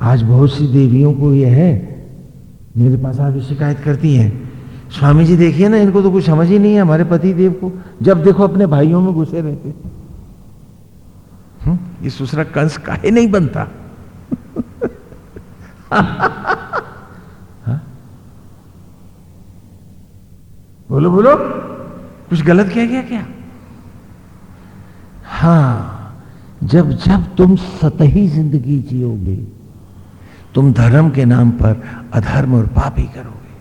आज बहुत सी देवियों को यह है मेरे पास आके शिकायत करती हैं। स्वामी जी देखिए ना इनको तो कुछ समझ ही नहीं है हमारे पति देव को। जब देखो अपने भाइयों में घुसे रहते हम्म, ये दूसरा कंस काहे नहीं बनता। [LAUGHS] बोलो बोलो। कुछ गलत कह गया क्या? हाँ, जब जब तुम सतही ज़िंदगी जियोगे, तुम धर्म के नाम पर अधर्म और पाप ही करोगे।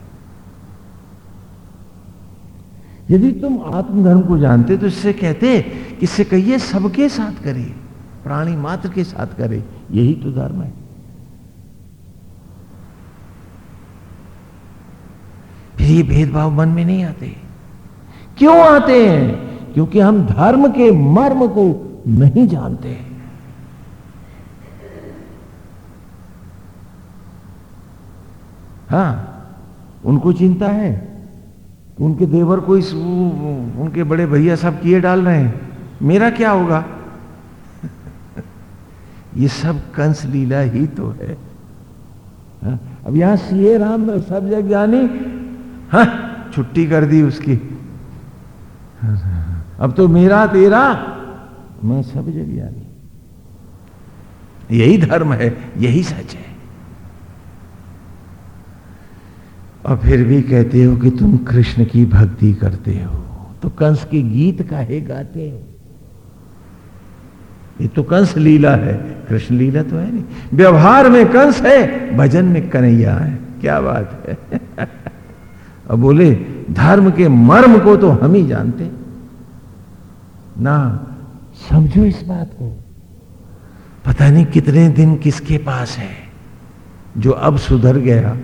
यदि तुम आत्मधर्म को जानते तो इससे कहते इससे कहिए, सबके साथ करे प्राणी मात्र के साथ करे, यही तो धर्म है। ये भेदभाव मन में नहीं आते। क्यों आते हैं? क्योंकि हम धर्म के मर्म को नहीं जानते। हाँ उनको चिंता है। उनके देवर को इस उनके बड़े भैया सब किए डाल रहे हैं। मेरा क्या होगा? [LAUGHS] ये सब कंस लीला ही तो है। हा? अब यहाँ सीए राम सब जग जानी हाँ छुट्टी कर दी उसकी। अब तो मेरा तेरा, मैं सब जगह आ गई। यही धर्म है, यही सच है। और फिर भी कहते हो कि तुम कृष्ण की भक्ति करते हो तो कंस के गीत का काहे गाते हो? ये तो कंस लीला है, कृष्ण लीला तो है नहीं। व्यवहार में कंस है, भजन में कन्हैया है, क्या बात है? अब बोले, धर्म के मर्म को तो हम ही जानते ना, समझो इस बात को। पता नहीं कितने दिन किसके पास है, जो अब सुधर गया।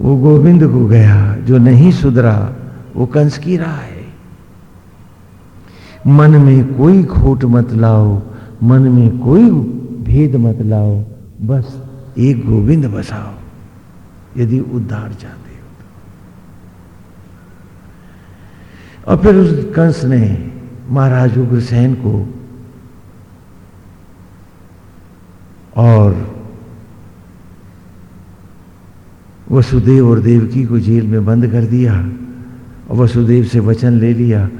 वो गोविंद को गया, जो नहीं सुधरा, वो कंस की राह है। मन में कोई खोट मत लाओ, मन में कोई भेद मत लाओ, बस एक गोविंद बसाओ, यदि उद्धार चाहते हो तो और फिर उस कंस ने महाराज उग्रसेन को और वसुदेव और देवकी को जेल में बंद कर दिया और वसुदेव से वचन ले लिया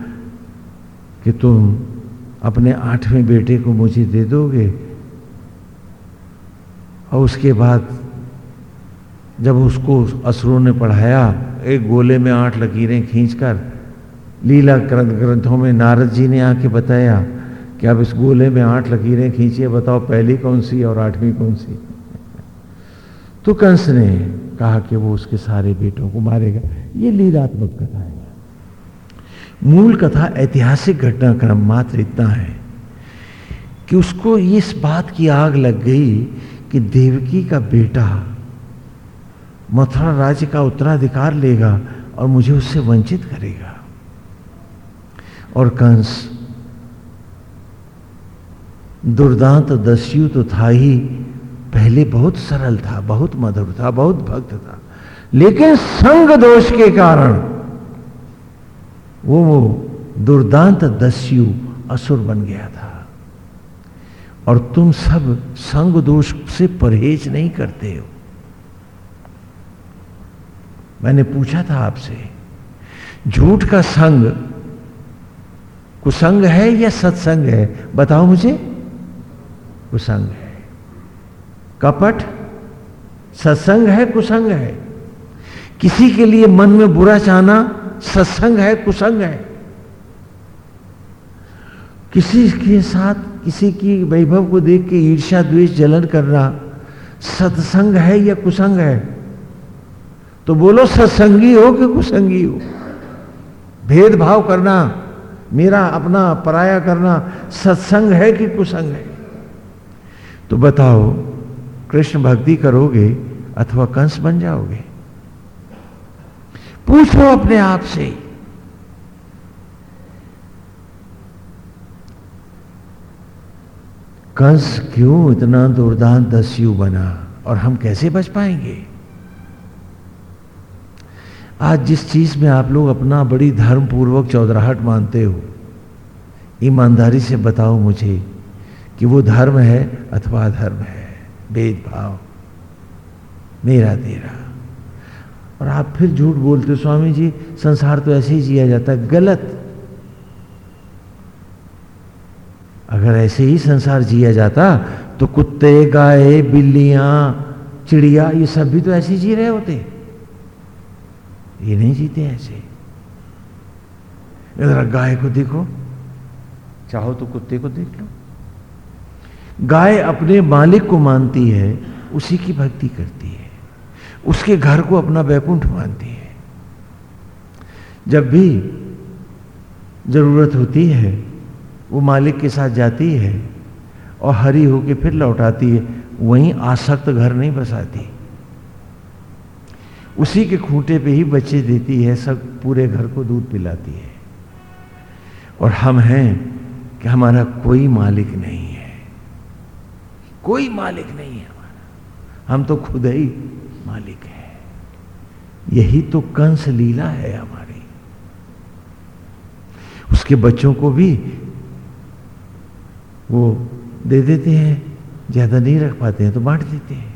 कि तुम अपने आठवें बेटे को मुझे दे दोगे। और उसके बाद जब उसको असुरों ने पढ़ाया, एक गोले में आठ लकीरें खींचकर लीला ग्रंथों में नारद जी ने आके बताया कि अब इस गोले में आठ लकीरें खींचिए, बताओ पहली कौन सी और आठवीं कौन सी? तो कंस ने कहा कि वो उसके सारे बेटों को मारेगा। ये लीलात्मक कथा है। मूल कथा ऐतिहासिक घटनाक्रम मात्र इतना है कि उसको इस बात की आग लग गई कि देवकी का बेटा मथुरा राज्य का उत्तराधिकार लेगा और मुझे उससे वंचित करेगा। और कंस। दुर्दांत दस्यु तो था ही। पहले बहुत सरल था, बहुत मधुर था, बहुत भक्त था। लेकिन संग दोष के कारण वो वो दुर्दांत दस्यु असुर बन गया था। और तुम सब संग दोष से परहेज नहीं करते हो। मैंने पूछा था आपसे, झूठ का संग कुसंग है या सत्संग है? बताओ मुझे। कुसंग है। कपट? सत्संग है, कुसंग है। किसी के लिए मन में बुरा चाहना, सत्संग है, कुसंग है। किसी के साथ किसी की वैभव को देख के ईर्षा द्वेष, जलन करना, सत्संग है या कुसंग है? तो बोलो, सत्संगी हो कि कुसंगी हो? भेदभाव करना मेरा अपना पराया करना सत्संग है कि कुसंग है? तो बताओ, कृष्ण भक्ति करोगे अथवा कंस बन जाओगे? पूछो अपने आप से। कंस क्यों इतना दुर्दान दस्यु बना और हम कैसे बच पाएँगे? आज जिस चीज़ में आप लोग अपना बड़ी धर्म पूर्वक चौधराहट मानते हो, ईमानदारी से बताओ मुझे कि वो धर्म है अथवा धर्म है? भेदभाव। मेरा, तेरा। और आप फिर झूठ बोलते हो, स्वामी जी, संसार तो ऐसे ही जिया जाता है, गलत। अगर ऐसे ही संसार जिया जाता तो कुत्ते, गाय, बिल्लियाँ, चिड़िया, ये सब भी तो ऐसे ही जी रहे होते। ये नहीं जीते ऐसे। जरा गाय को देखो। चाहो तो कुत्ते को देख लो। गाय अपने मालिक को मानती है, उसी की भक्ति करती है। उसके घर को अपना बैकुंठ मानती है। जब भी ज़रूरत होती है, वो मालिक के साथ जाती है और हरी होके फिर लौटाती है, वहीं आसक्त घर नहीं बसाती। उसी के खूंटे पे ही बच्चे देती है, सब पूरे घर को दूध पिलाती है। और हम हैं कि हमारा कोई मालिक नहीं है। कोई मालिक नहीं है हमारा। हम तो खुद ही मालिक है। यही तो कंस लीला है हमारी। उसके बच्चों को भी वो दे देते हैं, ज़्यादा नहीं रख पाते हैं तो बांट देते हैं।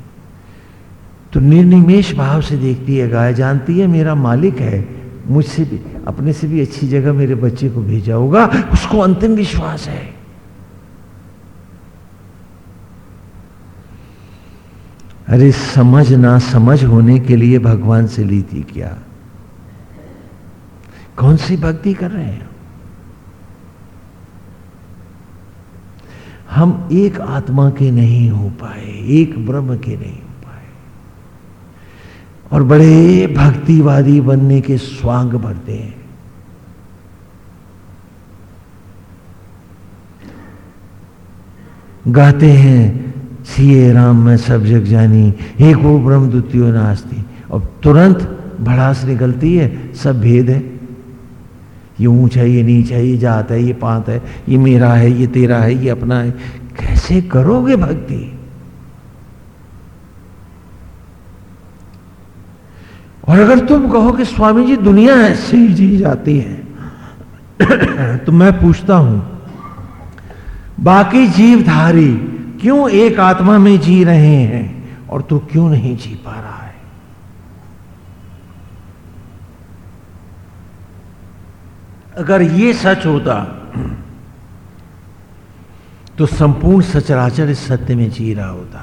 तो निर्निमेश भाव से देखती है, गाय जानती है, मेरा मालिक है, मुझसे भी, अपने से भी अच्छी जगह मेरे बच्चे को भेजा होगा, उसको अंतिम विश्वास है। अरे, समझ ना समझ होने के लिए भगवान से ली थी क्या? कौन सी भक्ति कर रहे हैं? हम एक आत्मा के नहीं हो पाए, एक ब्रह्म के नहीं। और बड़े भक्तिवादी बनने के स्वांग भरते हैं। गाते हैं सीए राम, में सब जग जानी, एक वो ब्रह्म द्वितीय नास्ती। और तुरंत भड़ास निकलती है, सब भेद है। ये ऊँचा ये नीचा ये जात है, ये पात है, ये मेरा है, ये तेरा है, ये अपना है। कैसे करोगे भक्ति? और अगर तुम कहो कि स्वामी जी, दुनिया ऐसे ही जी जाती है [CLEARS THROAT] तो मैं पूछता हूँ, बाकी जीवधारी क्यों एक आत्मा में जी रहे हैं और तू तो क्यों नहीं जी पा रहा है? अगर ये सच होता तो संपूर्ण सचराचर इस सत्य में जी रहा होता।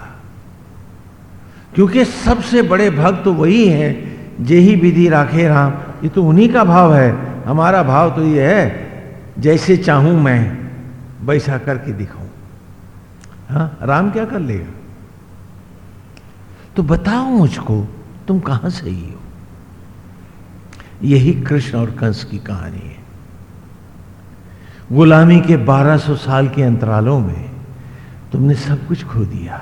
क्योंकि सबसे बड़े भक्त तो वही हैं जे ही विधि राखे राम, ये तो उन्हीं का भाव है। हमारा भाव तो ये है, जैसे चाहूँ मैं, वैसा करके दिखाऊँ। हाँ राम क्या कर लेगा? तो बताओ मुझको, तुम कहाँ सही हो यही कृष्ण और कंस की कहानी है। गुलामी के 1200 साल के अंतरालों में तुमने सब कुछ खो दिया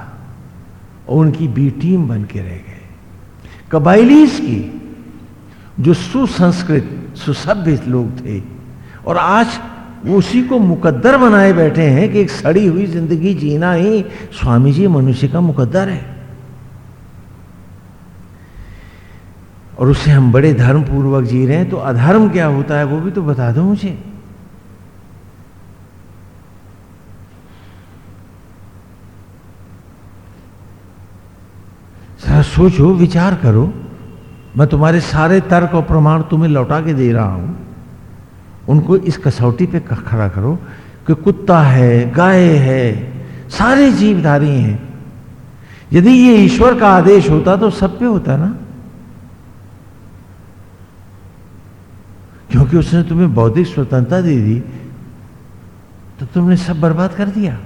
और उनकी बी टीम बन के रह गए कबाइलीस की, जो सुसंस्कृत, सुसभ्य लोग थे। और आज उसी को मुकद्दर बनाए बैठे हैं कि एक सड़ी हुई ज़िंदगी जीना ही स्वामी जी मनुष्य का मुकद्दर है। और उसे हम बड़े धर्म पूर्वक जी रहे हैं तो अधर्म क्या होता है वो भी तो बता दो मुझे। सोचो, विचार करो। मैं तुम्हारे सारे तर्क और प्रमाण तुम्हें लौटा के दे रहा हूँ। उनको इस कसौटी पे खड़ा करो कि कुत्ता है, गाय है, सारे जीवधारी हैं। यदि ये ईश्वर का आदेश होता तो सब पे होता ना? क्योंकि उसने तुम्हें बौद्धिक स्वतंत्रता दे दी तो तुमने सब बर्बाद कर दिया।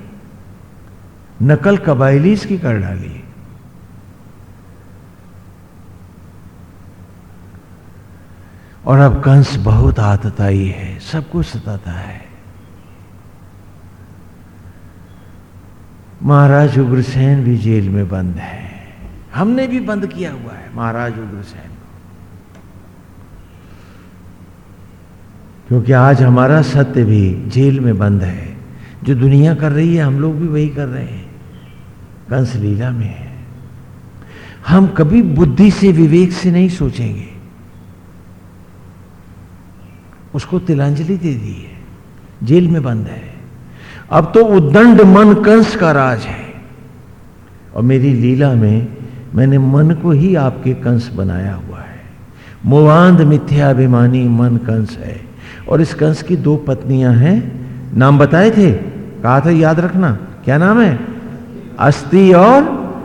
नकल कबाइलीस की कर डाली। और अब कंस बहुत आतताई है, सब कुछ सताता है। महाराज उग्रसेन भी जेल में बंद है। हमने भी बंद किया हुआ है महाराज उग्रसेन को। क्योंकि आज हमारा सत्य भी जेल में बंद है। जो दुनिया कर रही है, हम लोग भी वही कर रहे हैं। कंस लीला में है। हम कभी बुद्धि से विवेक से नहीं सोचेंगे। उसको तिलांजलि दे दी है। जेल में बंद है। अब तो उद्दंड मन कंस का राज है। और मेरी लीला में मैंने मन को ही आपके कंस बनाया हुआ है। मोवांध मिथ्याभिमानी मन कंस है। और इस कंस की दो पत्नियाँ हैं। नाम बताए थे? कहा था याद रखना। क्या नाम है? अस्थि और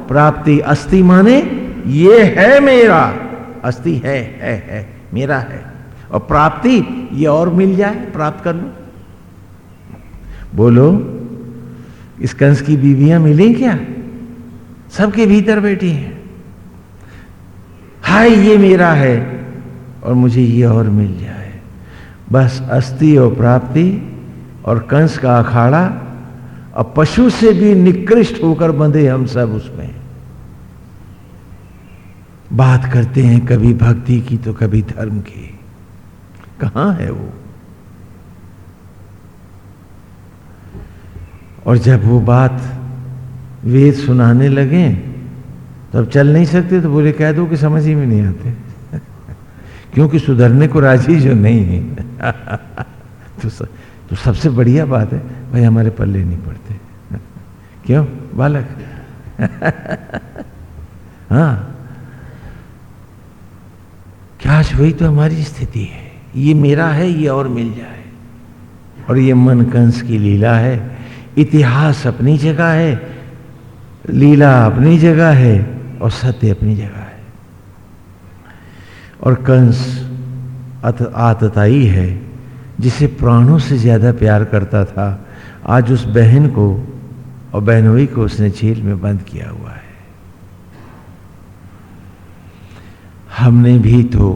प्राप्ति। अस्थि माने, ये है मेरा। अस्थि है है है, मेरा है। और प्राप्ति, ये और मिल जाए, प्राप्त कर लो बोलो, इस कंस की बीवियाँ मिली क्या? सबके भीतर बैठी हैं। हाय, ये मेरा है, और मुझे ये और मिल जाए। बस अस्थि और प्राप्ति और कंस का अखाड़ा और पशु से भी निकृष्ट होकर बंधे हम सब उसमें। बात करते हैं कभी भक्ति की तो कभी धर्म की। कहाँ है वो? और जब वो बात वेद सुनाने लगे तो अब चल नहीं सकते तो बोले कह दो कि समझ ही में नहीं आते। [LAUGHS] क्योंकि सुधरने को राज़ी जो नहीं है [LAUGHS] तो, स, तो सबसे बढ़िया बात है भाई हमारे पल्ले नहीं पड़ते। [LAUGHS] क्यों? बालक। हाँ। क्या वही तो हमारी स्थिति है। ये मेरा है, ये और मिल जाए। और ये मन कंस की लीला है। इतिहास अपनी जगह है। लीला अपनी जगह है और सत्य अपनी जगह है। और कंस आतताई है, जिसे प्राणों से ज़्यादा प्यार करता था। आज उस बहन को और बहनोई को उसने जेल में बंद किया हुआ है। हमने भी तो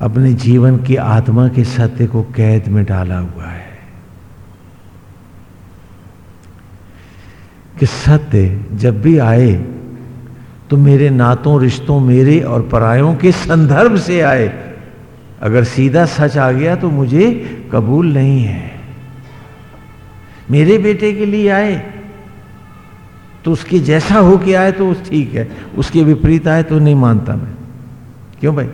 अपने जीवन की आत्मा के सत्य को कैद में डाला हुआ है कि सत्य जब भी आए तो मेरे नातों, रिश्तों, मेरे और परायों के संदर्भ से आए। अगर सीधा सच आ गया तो मुझे कबूल नहीं है। मेरे बेटे के लिए आए तो उसके जैसा हो के आए तो ठीक है। उसके विपरीत आए तो नहीं मानता मैं। क्यों भाई?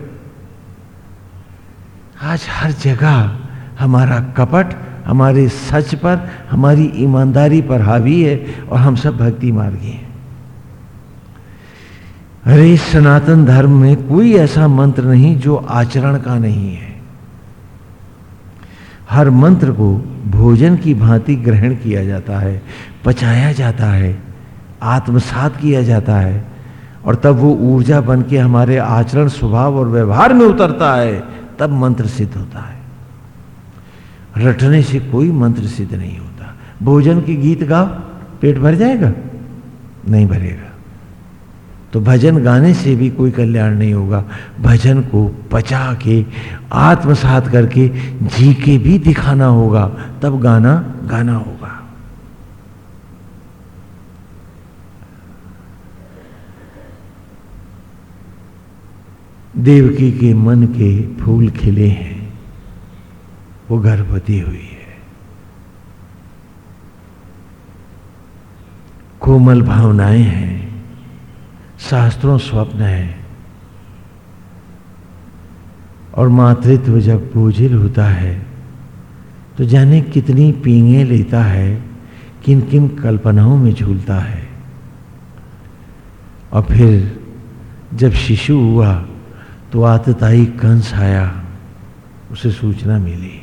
आज हर जगह हमारा कपट, हमारे सच पर, हमारी ईमानदारी पर हावी है और हम सब भक्ति मार्गी हैं। अरे, सनातन धर्म में कोई ऐसा मंत्र नहीं जो आचरण का नहीं है। हर मंत्र को भोजन की भांति ग्रहण किया जाता है, पचाया जाता है, आत्मसात किया जाता है और तब वो ऊर्जा बन के हमारे आचरण, स्वभाव और व्यवहार में उतरता है। तब मंत्र सिद्ध होता है। रटने से कोई मंत्र सिद्ध नहीं होता। भोजन के गीत गाओ, पेट भर जाएगा, नहीं भरेगा। तो भजन गाने से भी कोई कल्याण नहीं होगा। भजन को पचा के, आत्मसात करके, जी के भी दिखाना होगा। तब गाना गाना होगा। देवकी के मन के फूल खिले हैं। वो गर्भवती हुई है। कोमल भावनाएँ हैं। शास्त्रों स्वप्न है। और मातृत्व जब बोझिल होता है तो जाने कितनी पींगे लेता है किन किन कल्पनाओं में झूलता है। और फिर जब शिशु हुआ तो आतताई कंस आया। उसे सूचना मिली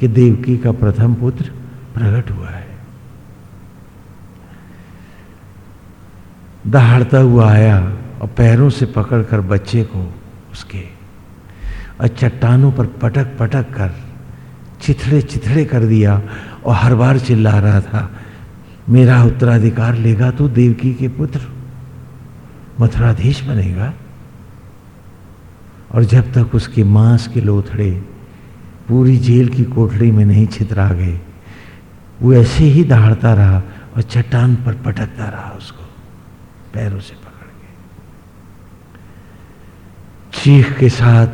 कि देवकी का प्रथम पुत्र प्रकट हुआ है। दहाड़ता हुआ आया और पैरों से पकड़कर बच्चे को उसके और चट्टानों पर पटक पटक कर चिथड़े चिथड़े कर दिया और हर बार चिल्ला रहा था, मेरा उत्तराधिकार लेगा तो देवकी के पुत्र मथुराधीश बनेगा? और जब तक उसके मांस के लोथड़े पूरी जेल की कोठड़ी में नहीं छितरा गए, वो ऐसे ही दहाड़ता रहा और चट्टान पर पटकता रहा उसको, पैरों से पकड़ के। चीख के साथ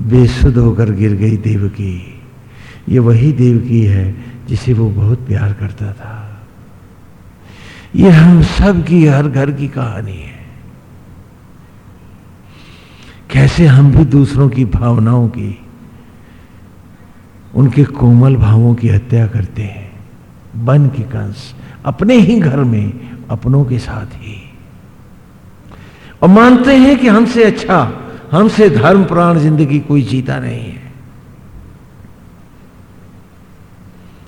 बेसुध होकर गिर गई देवकी। ये वही देवकी है जिसे वो बहुत प्यार करता था। ये हम सब की हर घर की कहानी है। कैसे हम भी दूसरों की भावनाओं की, उनके कोमल भावों की हत्या करते हैं। बन के कंस, अपने ही घर में, अपनों के साथ ही। और मानते हैं कि हमसे अच्छा हमसे धर्म प्राण ज़िंदगी कोई जीता नहीं है।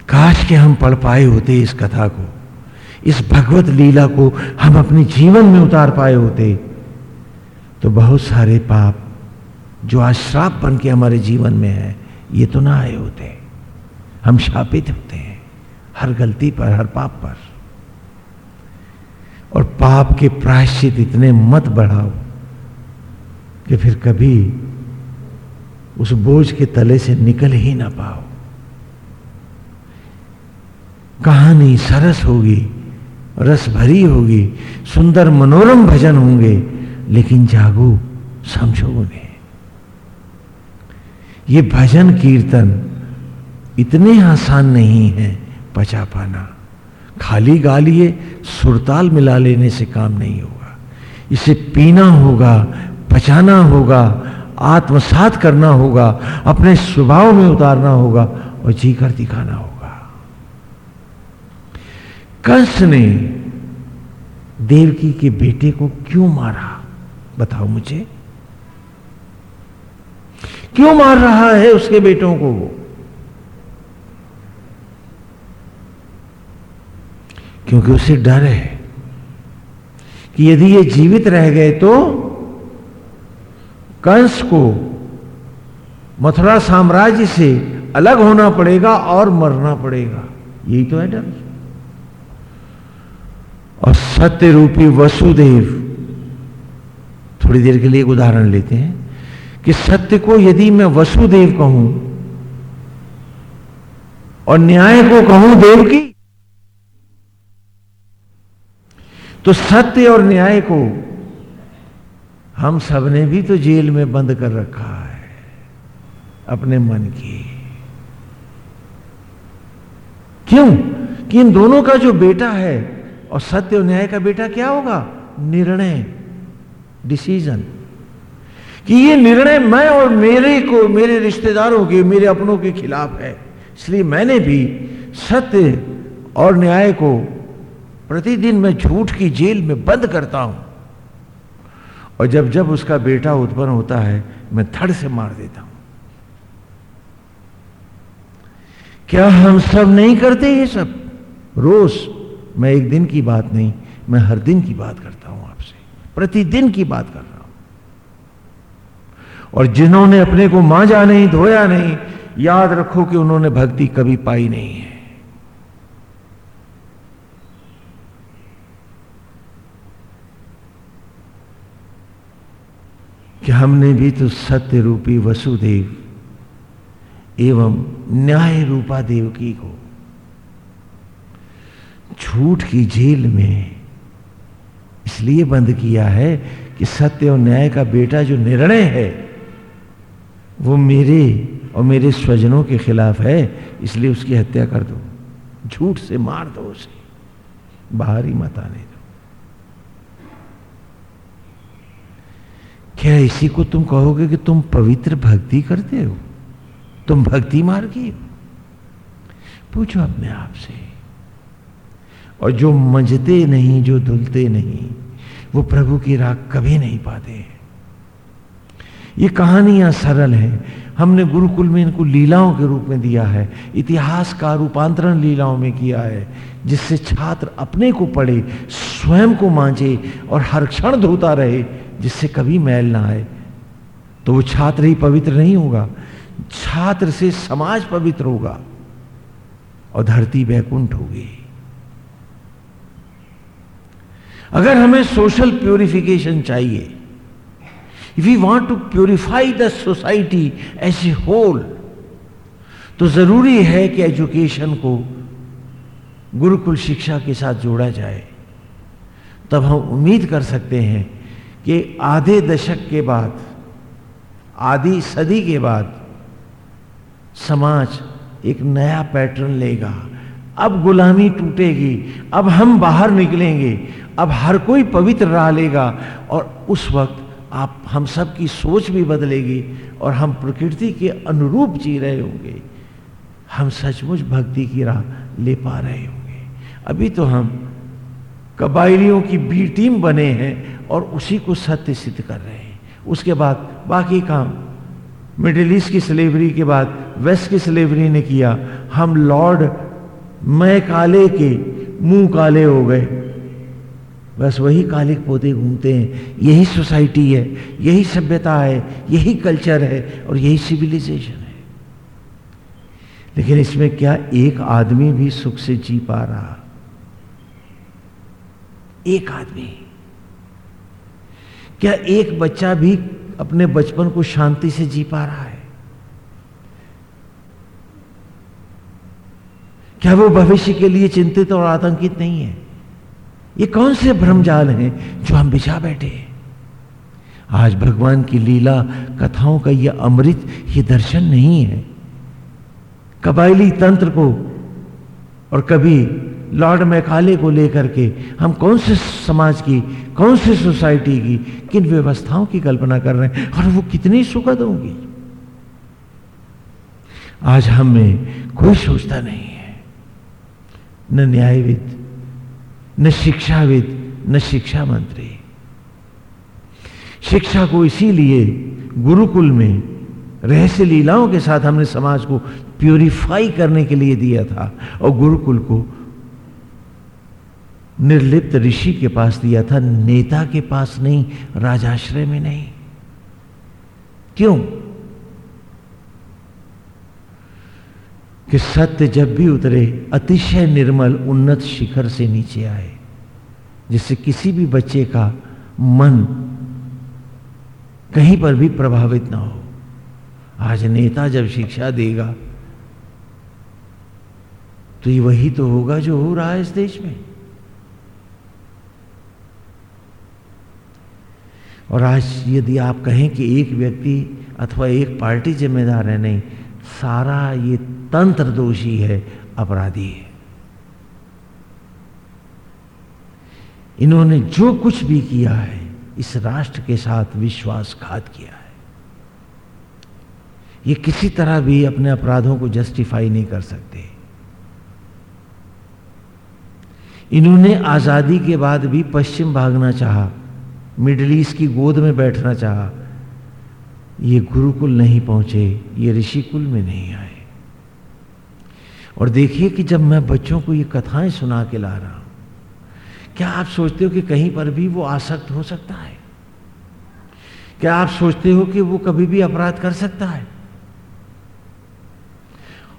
काश के हम पढ़ पाए होते इस कथा को, इस भगवत लीला को हम अपने जीवन में उतार पाए होते। तो बहुत सारे पाप जो आज श्राप बन के हमारे जीवन में है, ये तो ना आए होते। हम शापित होते हैं, हर गलती पर, हर पाप पर। और पाप के प्रायश्चित इतने मत बढ़ाओ कि फिर कभी उस बोझ के तले से निकल ही ना पाओ। कहानी सरस होगी, रस भरी होगी, सुंदर मनोरम भजन होंगे लेकिन जागो, समझो उन्हें। ये भजन कीर्तन इतने आसान नहीं है पचा पाना। खाली गा लिए सुरताल मिला लेने से काम नहीं होगा। इसे पीना होगा पचाना होगा, आत्मसात करना होगा, अपने स्वभाव में उतारना होगा और जीकर दिखाना होगा। कंस ने देवकी के बेटे को क्यों मारा? बताओ मुझे। क्यों मार रहा है उसके बेटों को वो? क्योंकि उसे डर है कि यदि ये जीवित रह गए तो कंस को मथुरा साम्राज्य से अलग होना पड़ेगा और मरना पड़ेगा। यही तो है डर। और सत्य रूपी वसुदेव थोड़ी देर के लिए एक उदाहरण लेते हैं कि सत्य को यदि मैं वसुदेव कहूँ और न्याय को कहूँ देव की तो सत्य और न्याय को हम सबने भी तो जेल में बंद कर रखा है अपने मन की। क्यों? कि इन दोनों का जो बेटा है और सत्य और न्याय का बेटा क्या होगा? निर्णय। डिसीज़न कि ये निर्णय मैं और मेरे को, मेरे रिश्तेदारों के, मेरे अपनों के खिलाफ है। इसलिए मैंने भी सत्य और न्याय को प्रतिदिन मैं झूठ की जेल में बंद करता हूँ। और जब जब उसका बेटा उत्पन्न होता है, मैं धड़ से मार देता हूँ। क्या हम सब नहीं करते ये सब? रोज मैं एक दिन की बात नहीं, मैं हर दिन की बात करता प्रतिदिन की बात कर रहा हूँ। और जिन्होंने अपने को मांझा नहीं, धोया नहीं, याद रखो कि उन्होंने भक्ति कभी पाई नहीं है। कि हमने भी तो सत्य रूपी वसुदेव एवं न्याय रूपा देवकी को झूठ की जेल में इसलिए बंद किया है कि सत्य और न्याय का बेटा जो निर्णय है, वो मेरे और मेरे स्वजनों के खिलाफ है, इसलिए उसकी हत्या कर दो। झूठ से मार दो उसे। बाहर ही मत आने दो। क्या इसी को तुम कहोगे कि तुम पवित्र भक्ति करते हो? तुम भक्ति मार्गी हो? पूछो अपने आप से। और जो मंजते नहीं, जो धुलते नहीं, वो प्रभु की राग कभी नहीं पाते ये कहानियाँ सरल हैं। हमने गुरुकुल में इनको लीलाओं के रूप में दिया है। इतिहास का रूपांतरण लीलाओं में किया है, जिससे छात्र अपने को पढ़े, स्वयं को मांझे और हर क्षण धोता रहे, जिससे कभी मैल ना आए। तो वो छात्र ही पवित्र नहीं होगा, छात्र से समाज पवित्र होगा और धरती बैकुंठ होगी। अगर हमें सोशल प्योरिफिकेशन चाहिए if you want to purify the society as a whole तो ज़रूरी है कि एजुकेशन को गुरुकुल शिक्षा के साथ जोड़ा जाए। तब हम उम्मीद कर सकते हैं कि आधे दशक के बाद, आधी सदी के बाद समाज एक नया पैटर्न लेगा। अब गुलामी टूटेगी, अब हम बाहर निकलेंगे, अब हर कोई पवित्र राह लेगा और उस वक्त आप, हम सब की सोच भी बदलेगी और हम प्रकृति के अनुरूप जी रहे होंगे। हम सचमुच भक्ति की राह ले पा रहे होंगे। अभी तो हम कबाइलियों की बी टीम बने हैं और उसी को सत्य सिद्ध कर रहे हैं। उसके बाद बाकी काम, मिडिल ईस्ट की स्लेवरी के बाद, वेस्ट की स्लेवरी ने किया। हम लॉर्ड मैं काले के मुँह काले हो गए। बस वही कालिक पौधे घूमते हैं। यही सोसाइटी है, यही सभ्यता है, यही कल्चर है और यही सिविलाइजेशन है। लेकिन इसमें क्या एक आदमी भी सुख से जी पा रहा? एक आदमी। क्या एक बच्चा भी अपने बचपन को शांति से जी पा रहा है? क्या वो भविष्य के लिए चिंतित और आतंकित नहीं है? ये कौन से भ्रमजाल हैं जो हम बिछा बैठे हैं? आज भगवान की लीला कथाओं का ये अमृत, ये दर्शन नहीं है। कबायली तंत्र को और कभी लॉर्ड मैकाले को लेकर के हम कौन से समाज की, कौन से सोसाइटी की, किन व्यवस्थाओं की कल्पना कर रहे हैं और वो कितनी सुखद होंगी? आज हमें कोई सोचता नहीं। न न्यायविद, न शिक्षाविद, न शिक्षा मंत्री शिक्षा को इसीलिए गुरुकुल में रहस्य लीलाओं के साथ हमने समाज को प्योरीफाई करने के लिए दिया था और गुरुकुल को निर्लिप्त ऋषि के पास दिया था, नेता के पास नहीं, राजाश्रय में नहीं। क्यों? कि सत्य जब भी उतरे, अतिशय निर्मल, उन्नत शिखर से नीचे आए, जिससे किसी भी बच्चे का मन कहीं पर भी प्रभावित ना हो। आज नेता जब शिक्षा देगा तो ये वही तो होगा जो हो रहा है इस देश में। और आज यदि आप कहें कि एक व्यक्ति अथवा एक पार्टी जिम्मेदार है, नहीं सारा ये तंत्र दोषी है, अपराधी है। इन्होंने जो कुछ भी किया है, इस राष्ट्र के साथ विश्वासघात किया है। ये किसी तरह भी अपने अपराधों को जस्टिफाई नहीं कर सकते। इन्होंने आज़ादी के बाद भी पश्चिम भागना चाहा, मिडल ईस्ट की गोद में बैठना चाहा ये गुरुकुल नहीं पहुँचे, ये ऋषिकुल में नहीं आए। और देखिए कि जब मैं बच्चों को ये कथाएँ सुना के ला रहा हूँ, क्या आप सोचते हो कि कहीं पर भी वो आसक्त हो सकता है? क्या आप सोचते हो कि वो कभी भी अपराध कर सकता है?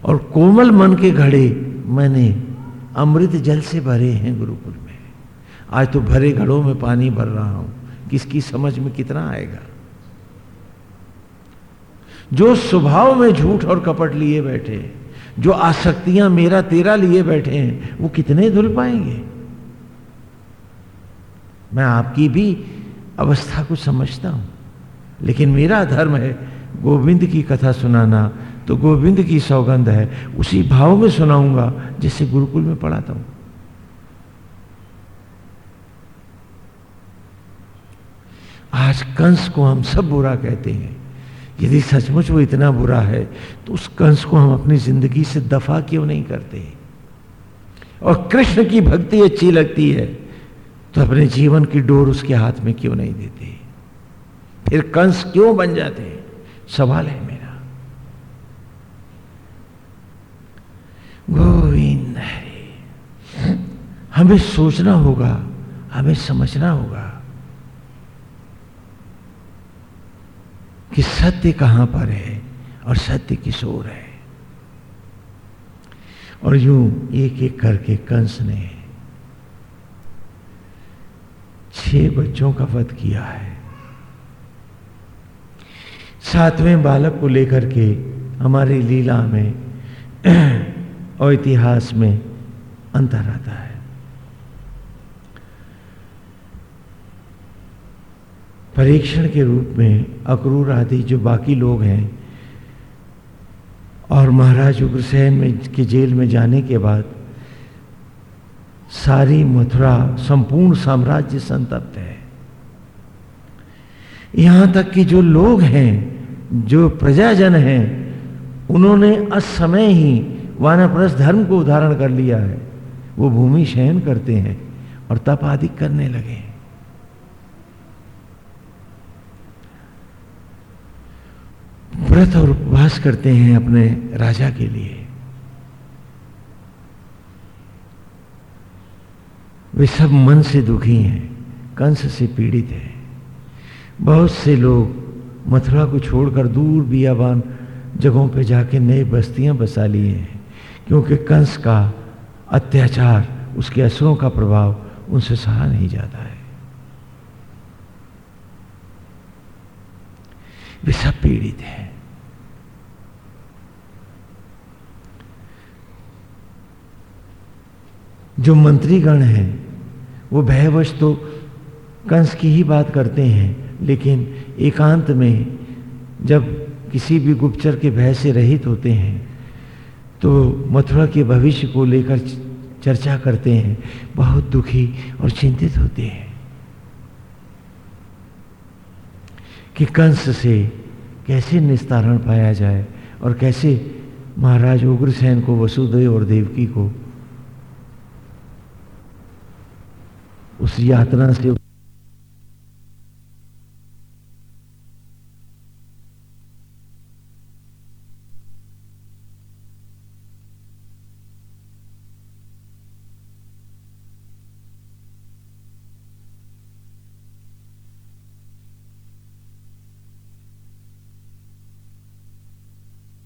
और कोमल मन के घड़े मैंने अमृत जल से भरे हैं गुरुकुल में। आज तो भरे घड़ों में पानी भर रहा हूँ। किसकी समझ में कितना आएगा? जो स्वभाव में झूठ और कपट लिए बैठे, जो आसक्तियाँ मेरा तेरा लिए बैठे हैं, वो कितने धुल पाएँगे? मैं आपकी भी अवस्था को समझता हूँ, लेकिन मेरा धर्म है गोविंद की कथा सुनाना तो गोविंद की सौगंध है, उसी भाव में सुनाऊँगा जिससे गुरुकुल में पढ़ाता हूँ। आज कंस को हम सब बुरा कहते हैं। यदि सचमुच वो इतना बुरा है तो उस कंस को हम अपनी ज़िंदगी से दफ़ा क्यों नहीं करते? और कृष्ण की भक्ति अच्छी लगती है तो अपने जीवन की डोर उसके हाथ में क्यों नहीं देते? फिर कंस क्यों बन जाते? सवाल है मेरा। गोविंद हमें सोचना होगा, हमें समझना होगा कि सत्य कहाँ पर है और सत्य किशोर है। और यूँ एक एक करके कंस ने छह बच्चों का वध किया है। सातवें बालक को लेकर के हमारी लीला में [CLEARS THROAT] और इतिहास में अंतर आता है। परीक्षण के रूप में अक्रूर आदि जो बाकी लोग हैं और महाराज उग्रसेन में, के जेल में जाने के बाद सारी मथुरा संपूर्ण साम्राज्य संतप्त है। यहाँ तक कि जो लोग हैं, जो प्रजाजन हैं, उन्होंने असमय ही वानप्रस्थ धर्म को उदाहरण कर लिया है। वो भूमि शयन करते हैं और तप आदि करने लगे व्रत और उपवास करते हैं अपने राजा के लिए। वे सब मन से दुखी हैं, कंस से पीड़ित हैं। बहुत से लोग मथुरा को छोड़कर दूर बियाबान जगहों पे जाके नई बस्तियाँ बसा लिए हैं, क्योंकि कंस का अत्याचार, उसके असरों का प्रभाव उनसे सहा नहीं जाता है। वे सब पीड़ित हैं। जो मंत्रीगण हैं, वो भयवश तो कंस की ही बात करते हैं, लेकिन एकांत में जब किसी भी गुप्तचर के भय से रहित होते हैं तो मथुरा के भविष्य को लेकर चर्चा करते हैं, बहुत दुखी और चिंतित होते हैं। कि कंस से कैसे निस्तारण पाया जाए और कैसे महाराज उग्रसेन को, वसुदेव और देवकी को उस यात्रा से